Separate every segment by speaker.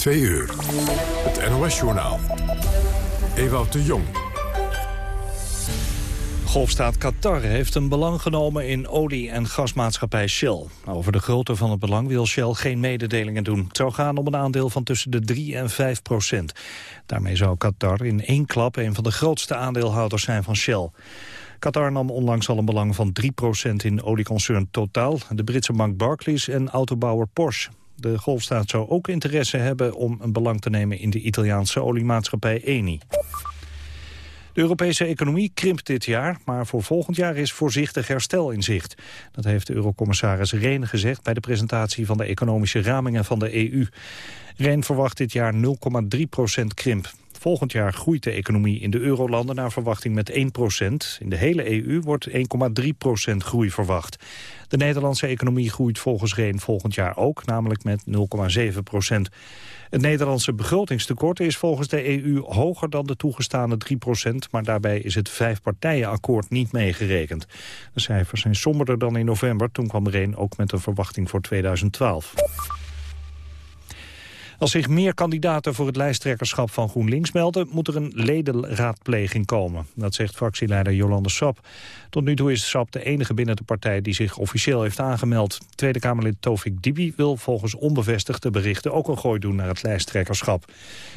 Speaker 1: Twee uur. Het NOS-journaal. Ewout de Jong.
Speaker 2: Golfstaat Qatar heeft een belang genomen in olie- en gasmaatschappij Shell. Over de grootte van het belang wil Shell geen mededelingen doen. Het zou gaan om een aandeel van tussen de 3 en 5 procent. Daarmee zou Qatar in één klap een van de grootste aandeelhouders zijn van Shell. Qatar nam onlangs al een belang van 3 procent in olieconcern Total... de Britse bank Barclays en autobouwer Porsche. De golfstaat zou ook interesse hebben om een belang te nemen in de Italiaanse oliemaatschappij Eni. De Europese economie krimpt dit jaar, maar voor volgend jaar is voorzichtig herstel in zicht. Dat heeft de eurocommissaris Rehn gezegd bij de presentatie van de economische ramingen van de EU. Rehn verwacht dit jaar 0,3 procent krimp. Volgend jaar groeit de economie in de eurolanden naar verwachting met 1 procent. In de hele EU wordt 1,3 procent groei verwacht. De Nederlandse economie groeit volgens Reen volgend jaar ook, namelijk met 0,7 procent. Het Nederlandse begrotingstekort is volgens de EU hoger dan de toegestane 3 procent, maar daarbij is het vijfpartijenakkoord niet meegerekend. De cijfers zijn somberder dan in november, toen kwam Reen ook met een verwachting voor 2012. Als zich meer kandidaten voor het lijsttrekkerschap van GroenLinks melden... moet er een ledenraadpleging komen. Dat zegt fractieleider Jolande Sap. Tot nu toe is Sap de enige binnen de partij die zich officieel heeft aangemeld. Tweede Kamerlid Tovik Dibi wil volgens onbevestigde berichten... ook een gooi doen naar het lijsttrekkerschap.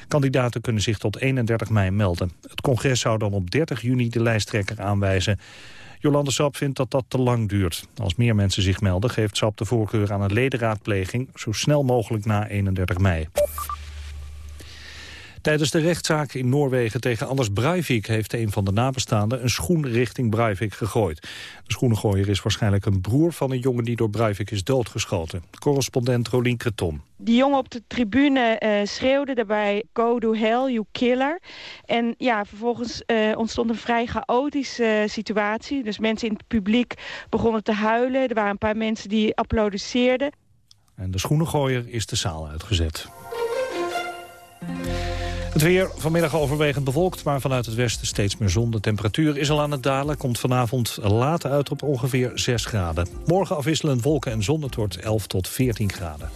Speaker 2: Kandidaten kunnen zich tot 31 mei melden. Het congres zou dan op 30 juni de lijsttrekker aanwijzen. Jolande Sap vindt dat dat te lang duurt. Als meer mensen zich melden geeft Sap de voorkeur aan een ledenraadpleging... zo snel mogelijk na 31 mei. Tijdens de rechtszaak in Noorwegen tegen Anders Breivik... heeft een van de nabestaanden een schoen richting Breivik gegooid. De schoenengooier is waarschijnlijk een broer van een jongen... die door Breivik is doodgeschoten. Correspondent Rolien Kreton.
Speaker 3: Die jongen op de tribune uh, schreeuwde daarbij go to hell, you killer. En ja, vervolgens uh, ontstond een vrij chaotische uh, situatie. Dus mensen in het publiek begonnen te huilen. Er waren een paar mensen die applaudisseerden.
Speaker 2: En de schoenengooier is de zaal uitgezet. Het weer vanmiddag overwegend bewolkt, maar vanuit het westen steeds meer zon. De temperatuur is al aan het dalen, komt vanavond later uit op ongeveer 6 graden. Morgen afwisselend wolken en zon, het wordt 11 tot 14 graden.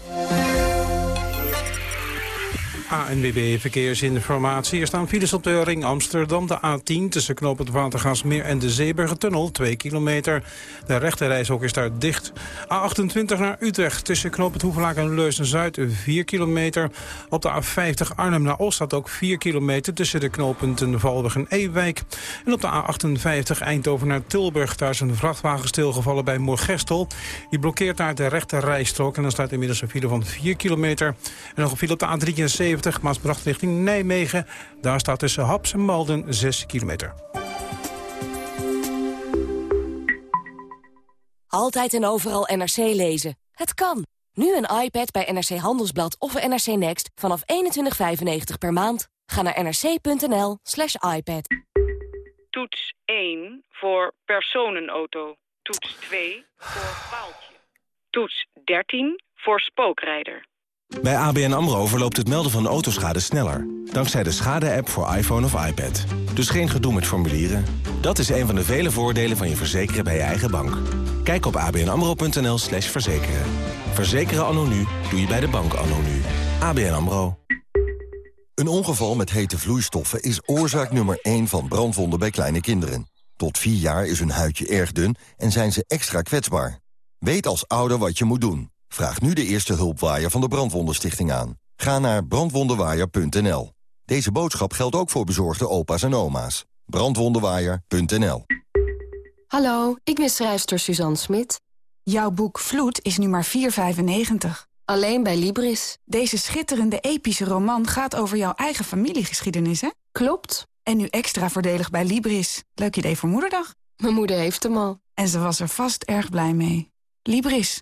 Speaker 4: ANWB Verkeersinformatie. Er staan files op de ring Amsterdam, de A10... tussen knoop het Watergasmeer en de Zeebergentunnel, 2 kilometer. De rechterrijshok is daar dicht. A28 naar Utrecht, tussen knoop het Hoevelaak en Leusden-Zuid, 4 kilometer. Op de A50 Arnhem naar Oost staat ook 4 kilometer... tussen de knooppunten Valburg en Ewijk. En op de A58 Eindhoven naar Tilburg... daar is een vrachtwagen stilgevallen bij Moorgestel. Die blokkeert daar de rechterrijstrook... en dan staat inmiddels een file van 4 kilometer. En nog een file op de A73 Maasbracht richting Nijmegen. Daar staat tussen Haps en Malden 6 kilometer.
Speaker 5: Altijd en overal NRC lezen. Het kan. Nu een iPad bij NRC Handelsblad of NRC Next vanaf 21,95 per maand. Ga naar nrc.nl slash iPad.
Speaker 6: Toets 1 voor personenauto. Toets 2 voor paaltje. Toets 13 voor spookrijder.
Speaker 7: Bij ABN AMRO verloopt het melden van autoschade sneller. Dankzij de schade-app voor iPhone of iPad. Dus geen gedoe met formulieren. Dat is een van de vele voordelen van je verzekeren bij je eigen bank. Kijk op abnamro.nl slash verzekeren. Verzekeren anno nu doe je bij de bank anno nu. ABN AMRO.
Speaker 8: Een ongeval met hete vloeistoffen is oorzaak nummer 1 van brandwonden bij kleine kinderen. Tot 4 jaar is hun huidje erg dun en zijn ze extra kwetsbaar. Weet als ouder wat je moet doen. Vraag nu de eerste hulpwaaier van de Brandwondenstichting aan. Ga naar brandwondenwaaier.nl. Deze boodschap geldt ook voor bezorgde opa's en oma's. Brandwondenwaaier.nl
Speaker 9: Hallo, ik ben schrijfster Suzanne Smit.
Speaker 10: Jouw boek Vloed is nu maar 4,95.
Speaker 9: Alleen bij Libris.
Speaker 10: Deze schitterende epische roman gaat over jouw eigen familiegeschiedenis, hè?
Speaker 9: Klopt.
Speaker 10: En nu extra voordelig bij Libris. Leuk idee voor moederdag.
Speaker 9: Mijn moeder heeft hem al.
Speaker 10: En ze was er vast erg blij mee. Libris.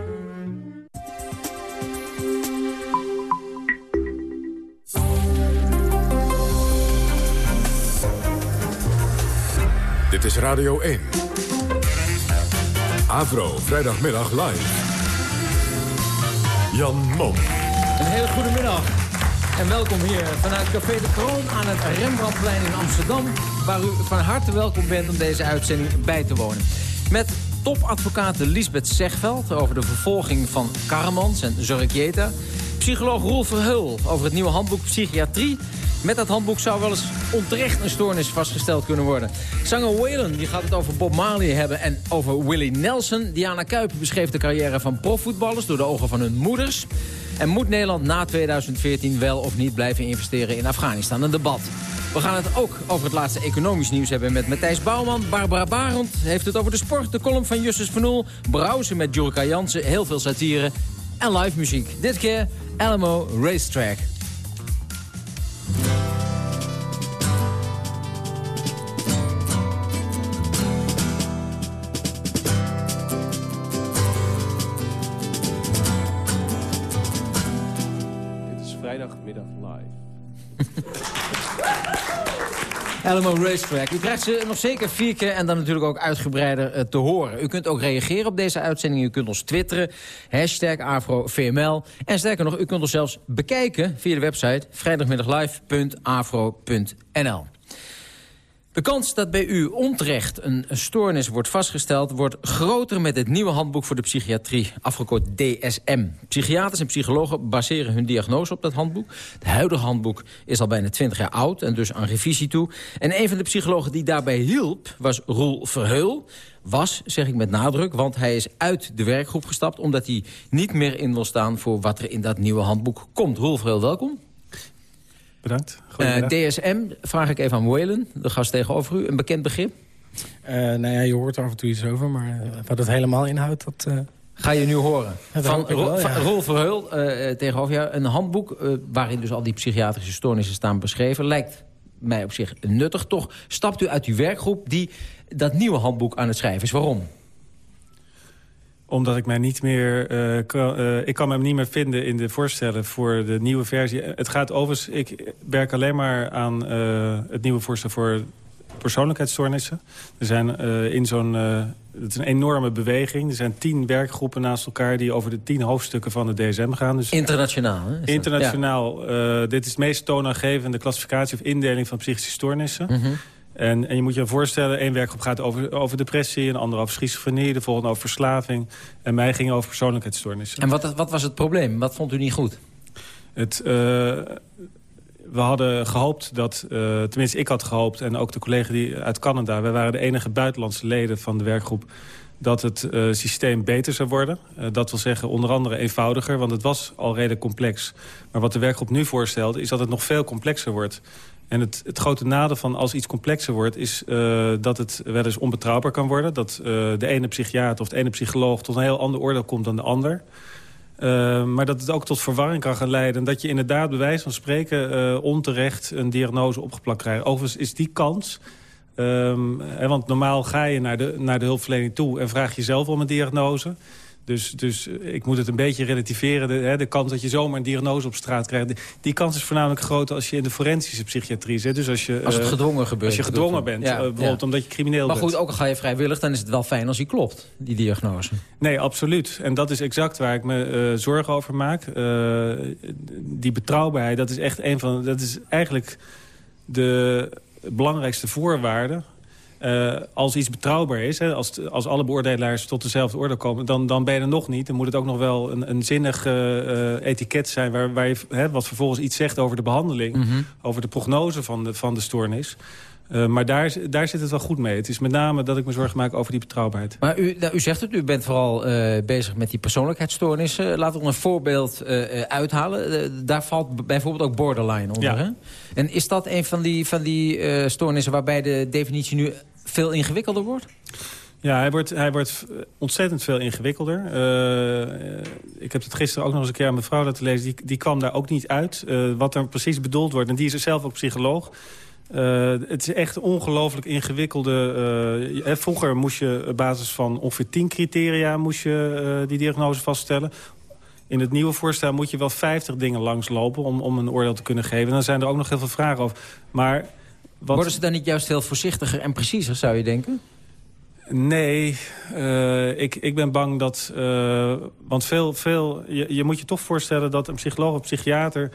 Speaker 1: Dit is Radio 1. Avro, vrijdagmiddag live. Jan Mom.
Speaker 11: Een hele goede middag. En welkom hier vanuit Café de Kroon aan het Rembrandtplein in Amsterdam... waar u van harte welkom bent om deze uitzending bij te wonen. Met topadvocaat Lisbeth Zegveld over de vervolging van Karmans en Zorricjeta... psycholoog Roel Verheul over het nieuwe handboek Psychiatrie... Met dat handboek zou wel eens onterecht een stoornis vastgesteld kunnen worden. Zanger Waylon die gaat het over Bob Marley hebben en over Willie Nelson. Diana Kuiper beschreef de carrière van profvoetballers door de ogen van hun moeders. En moet Nederland na 2014 wel of niet blijven investeren in Afghanistan? Een debat. We gaan het ook over het laatste economisch nieuws hebben met Matthijs Bouwman. Barbara Barend heeft het over de sport, de column van Justus van Oel. Browsen met Jurka Jansen, heel veel satire en live muziek. Dit keer Alamo Racetrack. Alamo Racetrack. U krijgt ze nog zeker vier keer en dan natuurlijk ook uitgebreider uh, te horen. U kunt ook reageren op deze uitzending. U kunt ons twitteren, hashtag AfroVML. En sterker nog, u kunt ons zelfs bekijken via de website vrijdagmiddaglive.afro.nl. De kans dat bij u onterecht een stoornis wordt vastgesteld... wordt groter met het nieuwe handboek voor de psychiatrie, afgekort DSM. Psychiaters en psychologen baseren hun diagnose op dat handboek. Het huidige handboek is al bijna 20 jaar oud en dus aan revisie toe. En een van de psychologen die daarbij hielp was Roel Verheul. Was, zeg ik met nadruk, want hij is uit de werkgroep gestapt... omdat hij niet meer in wil staan voor wat er in dat nieuwe handboek komt. Roel Verheul, welkom.
Speaker 12: Bedankt.
Speaker 11: Uh, DSM, vraag ik even aan Whalen, de gast tegenover u. Een bekend begrip?
Speaker 12: Uh, nou ja, je hoort er af en toe iets over, maar wat het helemaal inhoudt, dat... Uh...
Speaker 11: Ga je nu horen. Van, Ro ja. Rolf Verheul tegenover jou. Een handboek waarin dus al die psychiatrische stoornissen staan beschreven. Lijkt mij op zich nuttig. Toch stapt u uit uw werkgroep die dat nieuwe handboek aan het schrijven is. Waarom?
Speaker 12: Omdat ik mij niet meer... Uh, kan, uh, ik kan me niet meer vinden in de voorstellen voor de nieuwe versie. Het gaat overigens... Ik werk alleen maar aan uh, het nieuwe voorstel voor persoonlijkheidsstoornissen. Er zijn in zo'n... het is een enorme beweging. Er zijn tien werkgroepen naast elkaar... die over de tien hoofdstukken van de DSM gaan. Dus
Speaker 11: internationaal, hè?
Speaker 12: Internationaal. Ja. dit is het meest toonaangevende klassificatie of indeling van psychische stoornissen. Mm -hmm. En, en je moet je voorstellen, één werkgroep gaat over, over depressie... een andere over schizofrenie, de volgende over verslaving. En mij ging over persoonlijkheidsstoornissen.
Speaker 11: En wat, wat was het probleem? Wat vond u niet goed?
Speaker 12: Het, uh, we hadden gehoopt dat, uh, tenminste ik had gehoopt... en ook de collega die uit Canada... wij waren de enige buitenlandse leden van de werkgroep... dat het uh, systeem beter zou worden. dat wil zeggen onder andere eenvoudiger, want het was al redelijk complex. Maar wat de werkgroep nu voorstelt, is dat het nog veel complexer wordt... En het, het, grote nadeel van als iets complexer wordt... is uh, dat het wel eens onbetrouwbaar kan worden. Dat uh, de ene psychiater of de ene psycholoog tot een heel ander oordeel komt dan de ander. Uh, maar dat het ook tot verwarring kan gaan leiden. En dat je inderdaad bij wijze van spreken onterecht een diagnose opgeplakt krijgt. Overigens is die kans... Um, want normaal ga je naar de, naar de hulpverlening toe en vraag je zelf om een diagnose... Dus, dus ik moet het een beetje relativeren. De, hè, de kans dat je zomaar een diagnose op straat krijgt... die kans is voornamelijk groot als je in de forensische psychiatrie zit. Dus als, je,
Speaker 11: als het gedwongen gebeurt.
Speaker 12: Als je gedwongen bent, ja, uh, bijvoorbeeld ja. omdat je crimineel
Speaker 11: bent.
Speaker 12: Maar
Speaker 11: goed, ook al ga je vrijwillig, dan is het wel fijn als die klopt, die diagnose.
Speaker 12: Nee, absoluut. En dat is exact waar ik me uh, zorgen over maak. Uh, die betrouwbaarheid, dat is echt een van... Dat is eigenlijk de belangrijkste voorwaarde uh, als iets betrouwbaar is, hè, als, als alle beoordelaars tot dezelfde orde komen... dan, dan ben je er nog niet. Dan moet het ook nog wel een, een zinnig uh, etiket zijn... Waar, waar je, hè, wat vervolgens iets zegt over de behandeling... Mm -hmm. over de prognose van de, van de stoornis. Uh, maar daar, daar zit het wel goed mee. Het is met name dat ik me zorgen maak over die betrouwbaarheid.
Speaker 11: Maar u, nou, u zegt het, u bent vooral uh, bezig met die persoonlijkheidsstoornissen. Laten we een voorbeeld uh, uithalen. daar valt bijvoorbeeld ook borderline onder. Hè? En is dat een van die, van die stoornissen waarbij de definitie nu veel ingewikkelder wordt?
Speaker 12: Ja, hij wordt, hij wordt ontzettend veel ingewikkelder. Uh, ik heb het gisteren ook nog eens een keer aan mevrouw laten lezen. Die, die kwam daar ook niet uit. Uh, wat er precies bedoeld wordt. En die is zelf ook psycholoog. Uh, het is echt ongelooflijk ingewikkelde... vroeger moest je op basis van ongeveer tien criteria... moest je die diagnose vaststellen. In het nieuwe voorstel moet je wel 50 dingen langslopen... om, om een oordeel te kunnen geven. En dan zijn er ook nog heel veel vragen over. Maar
Speaker 11: wat... Worden ze dan niet juist veel voorzichtiger en preciezer, zou je denken?
Speaker 12: Nee, uh, ik, ik ben bang dat... Uh, want veel, veel, je, je moet je toch voorstellen dat een psycholoog of psychiater...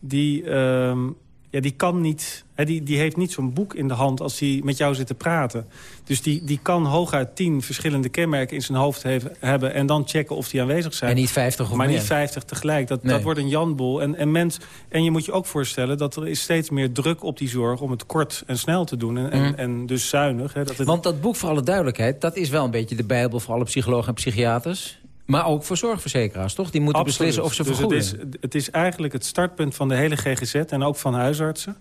Speaker 12: die, uh, ja, die kan niet die, die heeft niet zo'n boek in de hand als hij met jou zit te praten. Dus die, die kan hooguit tien verschillende kenmerken in zijn hoofd hebben... en dan checken of die aanwezig zijn.
Speaker 11: En niet vijftig of
Speaker 12: Maar niet vijftig tegelijk. Dat, dat wordt een janboel. En, en, mens, en je moet je ook voorstellen dat er is steeds meer druk op die zorg... om het kort en snel te doen. En, en, mhm. en dus zuinig. Hè, dat het...
Speaker 11: Want dat boek, voor alle duidelijkheid... dat is wel een beetje de bijbel voor alle psychologen en psychiaters... Maar ook voor zorgverzekeraars, toch? Die moeten beslissen of ze dus vergoeden.
Speaker 12: Het is, het is eigenlijk het startpunt van de hele GGZ en ook van huisartsen.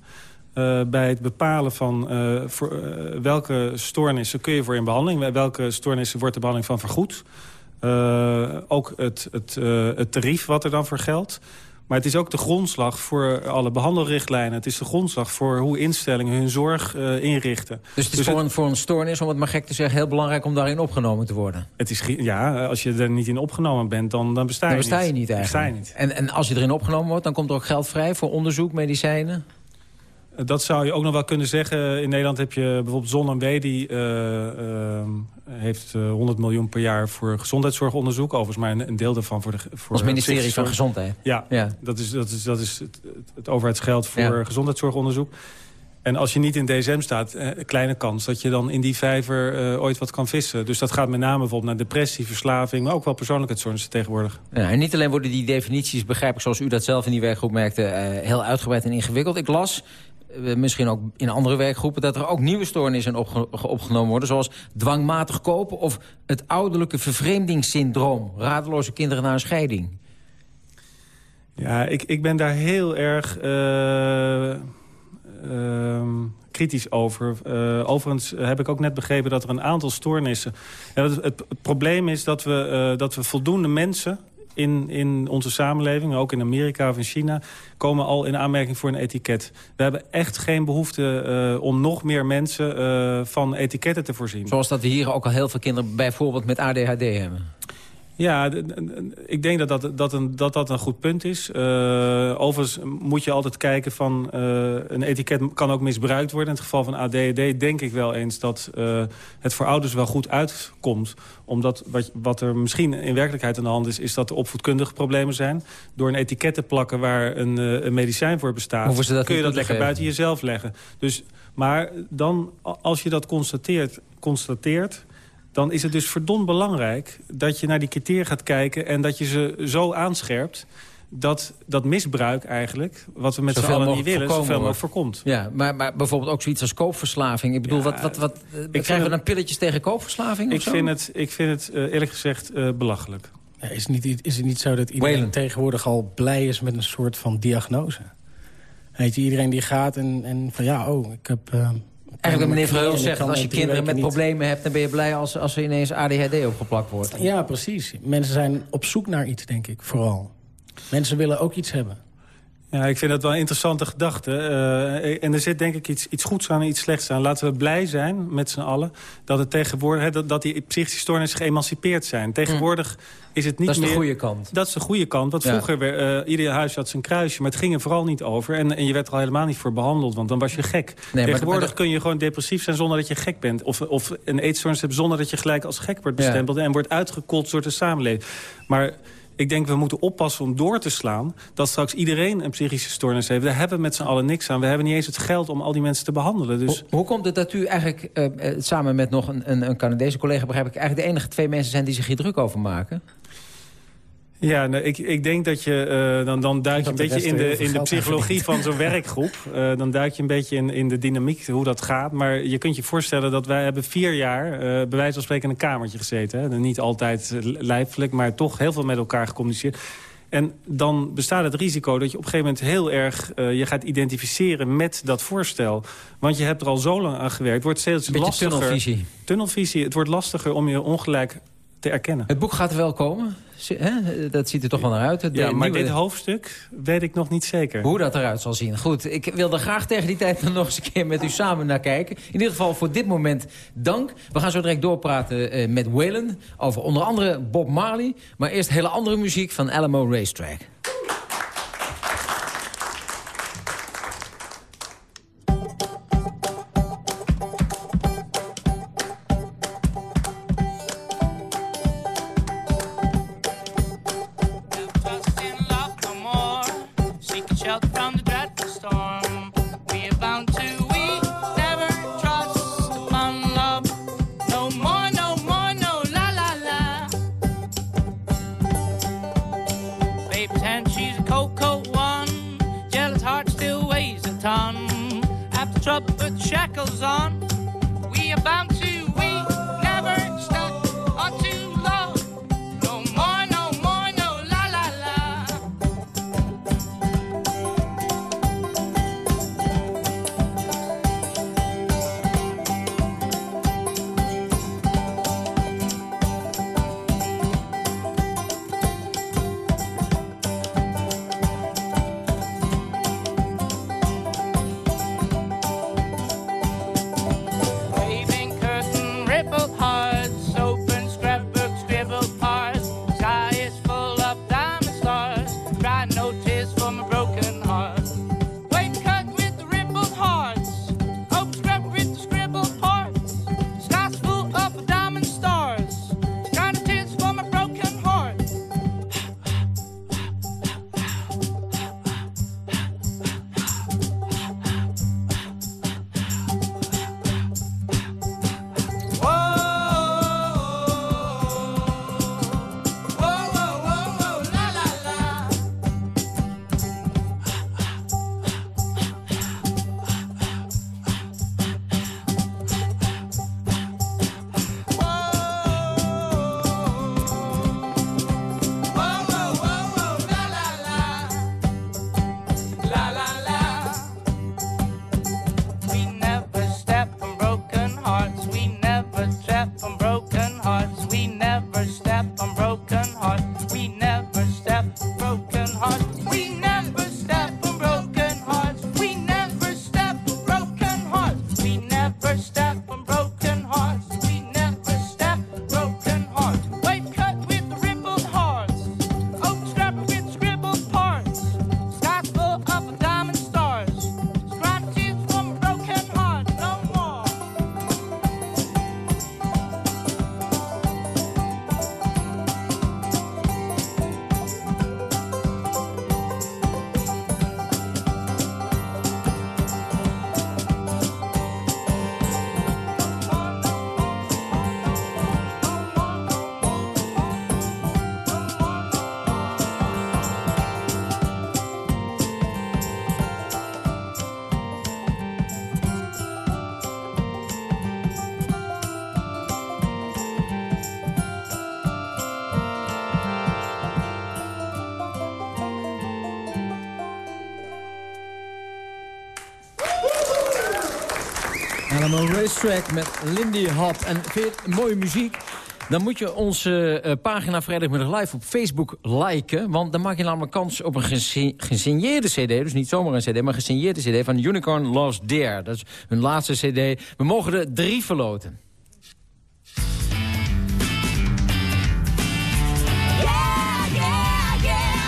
Speaker 12: Uh, bij het bepalen van uh, voor, uh, welke stoornissen kun je voor in behandeling. Welke stoornissen wordt de behandeling van vergoed. ook het, het, het tarief wat er dan voor geldt. Maar het is ook de grondslag voor alle behandelrichtlijnen. Het is de grondslag voor hoe instellingen hun zorg uh, inrichten.
Speaker 11: Dus het is dus voor, een, voor een stoornis, om het maar gek te zeggen... heel belangrijk om daarin opgenomen te worden?
Speaker 12: Het is, ja, als je er niet in opgenomen bent, dan, dan besta je
Speaker 11: dan besta
Speaker 12: je
Speaker 11: niet. eigenlijk.
Speaker 12: Besta je niet.
Speaker 11: En, en als je erin opgenomen wordt, dan komt er ook geld vrij... voor onderzoek, medicijnen?
Speaker 12: Dat zou je ook nog wel kunnen zeggen. In Nederland heb je bijvoorbeeld ZonMW... die uh, uh, heeft 100 miljoen per jaar voor gezondheidszorgonderzoek. Overigens maar een, deel daarvan voor de... Voor
Speaker 11: Als ministerie van Gezondheid.
Speaker 12: Ja, ja, Dat, is, dat, is, dat is het, het overheidsgeld voor gezondheidszorgonderzoek. En als je niet in DSM staat, eh, kleine kans dat je dan in die vijver uh, ooit wat kan vissen. Dus dat gaat met name bijvoorbeeld naar depressie, verslaving... maar ook wel persoonlijkheidstoornissen tegenwoordig.
Speaker 11: Ja, en niet alleen worden die definities, begrijp ik zoals u dat zelf in die werkgroep merkte... Uh, heel uitgebreid en ingewikkeld. Ik las misschien ook in andere werkgroepen... dat er ook nieuwe stoornissen opgenomen worden... zoals dwangmatig kopen of het ouderlijke vervreemdingssyndroom. Radeloze kinderen na een scheiding.
Speaker 12: Ja, ik, ik ben daar heel erg uh, uh, kritisch over. Uh, overigens heb ik ook net begrepen dat er een aantal stoornissen... het, het, probleem is dat we, dat we voldoende mensen in, in onze samenleving, ook in Amerika of in China... komen al in aanmerking voor een etiket. We hebben echt geen behoefte uh, om nog meer mensen uh, van etiketten te voorzien.
Speaker 11: Zoals dat we hier ook al heel veel kinderen bijvoorbeeld met ADHD hebben.
Speaker 12: Ja, ik denk dat dat, dat, een, dat, dat een goed punt is. Uh, overigens moet je altijd kijken van... Uh, een etiket kan ook misbruikt worden. In het geval van ADHD denk ik wel eens dat uh, het voor ouders wel goed uitkomt. Omdat wat, wat er misschien in werkelijkheid aan de hand is... is dat er opvoedkundige problemen zijn. Door een etiket te plakken waar een, een medicijn voor bestaat... kun je dat lekker buiten jezelf leggen. Dus, maar dan, als je dat constateert... constateert dan is het dus verdomd belangrijk dat je naar die criteria gaat kijken... en dat je ze zo aanscherpt dat dat misbruik eigenlijk, wat we met z'n allen niet willen, zoveel mogelijk voorkomt.
Speaker 11: Ja, maar, maar bijvoorbeeld ook zoiets als koopverslaving. Ik bedoel, wat, wat, wat, ik krijgen we dan pilletjes tegen koopverslaving?
Speaker 12: Ik vind het, ik vind het uh, eerlijk gezegd uh, belachelijk.
Speaker 13: Ja, is, het niet, is het niet zo dat iedereen tegenwoordig al blij is met een soort van diagnose? Weet je, iedereen die gaat en, en van ja, oh, ik heb... Uh,
Speaker 11: Eigenlijk meneer Verheul zegt, als je kinderen met problemen hebt... dan ben je blij als, als er ineens ADHD opgeplakt wordt.
Speaker 13: Ja, precies. Mensen zijn op zoek naar iets, denk ik, vooral. Mensen willen ook iets hebben.
Speaker 12: Ja, ik vind dat wel een interessante gedachte. Uh, en er zit denk ik iets, iets goeds aan en iets slechts aan. Laten we blij zijn met z'n allen dat, het tegenwoordig, dat, dat die psychische stoornissen geëmancipeerd zijn. Tegenwoordig is het niet meer...
Speaker 11: Dat is de goede kant.
Speaker 12: Dat is de goede kant. Want vroeger, uh, ieder huis had zijn kruisje, maar het ging er vooral niet over. En, en je werd er al helemaal niet voor behandeld, want dan was je gek. Nee, Tegenwoordig maar, kun je gewoon depressief zijn zonder dat je gek bent. Of, of een eetstoornis hebt zonder dat je gelijk als gek wordt bestempeld... en wordt uitgekold door de samenleving. Maar ik denk we moeten oppassen om door te slaan... dat straks iedereen een psychische stoornis heeft. Daar hebben we met z'n allen niks aan. We hebben niet eens het geld om al die mensen te behandelen. Dus...
Speaker 11: Hoe, komt het dat u eigenlijk uh, samen met nog een, een, een Canadese collega... begrijp ik, eigenlijk de enige twee mensen zijn die zich hier druk over maken?
Speaker 12: Ja, nou, ik, ik denk dat je... Uh, dan, dan duik je een beetje in de, in de psychologie van zo'n werkgroep. Uh, dan duik je een beetje in, in de dynamiek, hoe dat gaat. Maar je kunt je voorstellen dat wij hebben vier jaar... Uh, bij wijze van spreken in een kamertje gezeten. Hè? Niet altijd lijfelijk, maar toch heel veel met elkaar gecommuniceerd. En dan bestaat het risico dat je op een gegeven moment heel erg... Uh, je gaat identificeren met dat voorstel. Want je hebt er al zo lang aan gewerkt. Het wordt steeds lastiger.
Speaker 14: tunnelvisie.
Speaker 12: Tunnelvisie. Het wordt lastiger om je ongelijk te erkennen.
Speaker 14: Het boek gaat er wel komen? Dat ziet er toch wel naar uit.
Speaker 12: ja, maar dit hoofdstuk weet ik nog niet zeker.
Speaker 14: Hoe dat eruit zal zien. Goed, ik wil er graag tegen die tijd nog eens een keer met u samen naar kijken. In ieder geval voor dit moment dank. We gaan zo direct doorpraten uh, met Waylon over onder andere Bob Marley. Maar eerst hele andere muziek van Alamo Racetrack. Alamo Racetrack met Lindy Hop. En vind je het mooie muziek? Dan moet je onze uh, pagina Vrijdagmiddag Live op Facebook liken. Want dan maak je namelijk kans op een gesigneerde cd. Dus niet zomaar een cd, maar een gesigneerde cd van Unicorn Lost Dare. Dat is hun laatste cd. We mogen er drie verloten.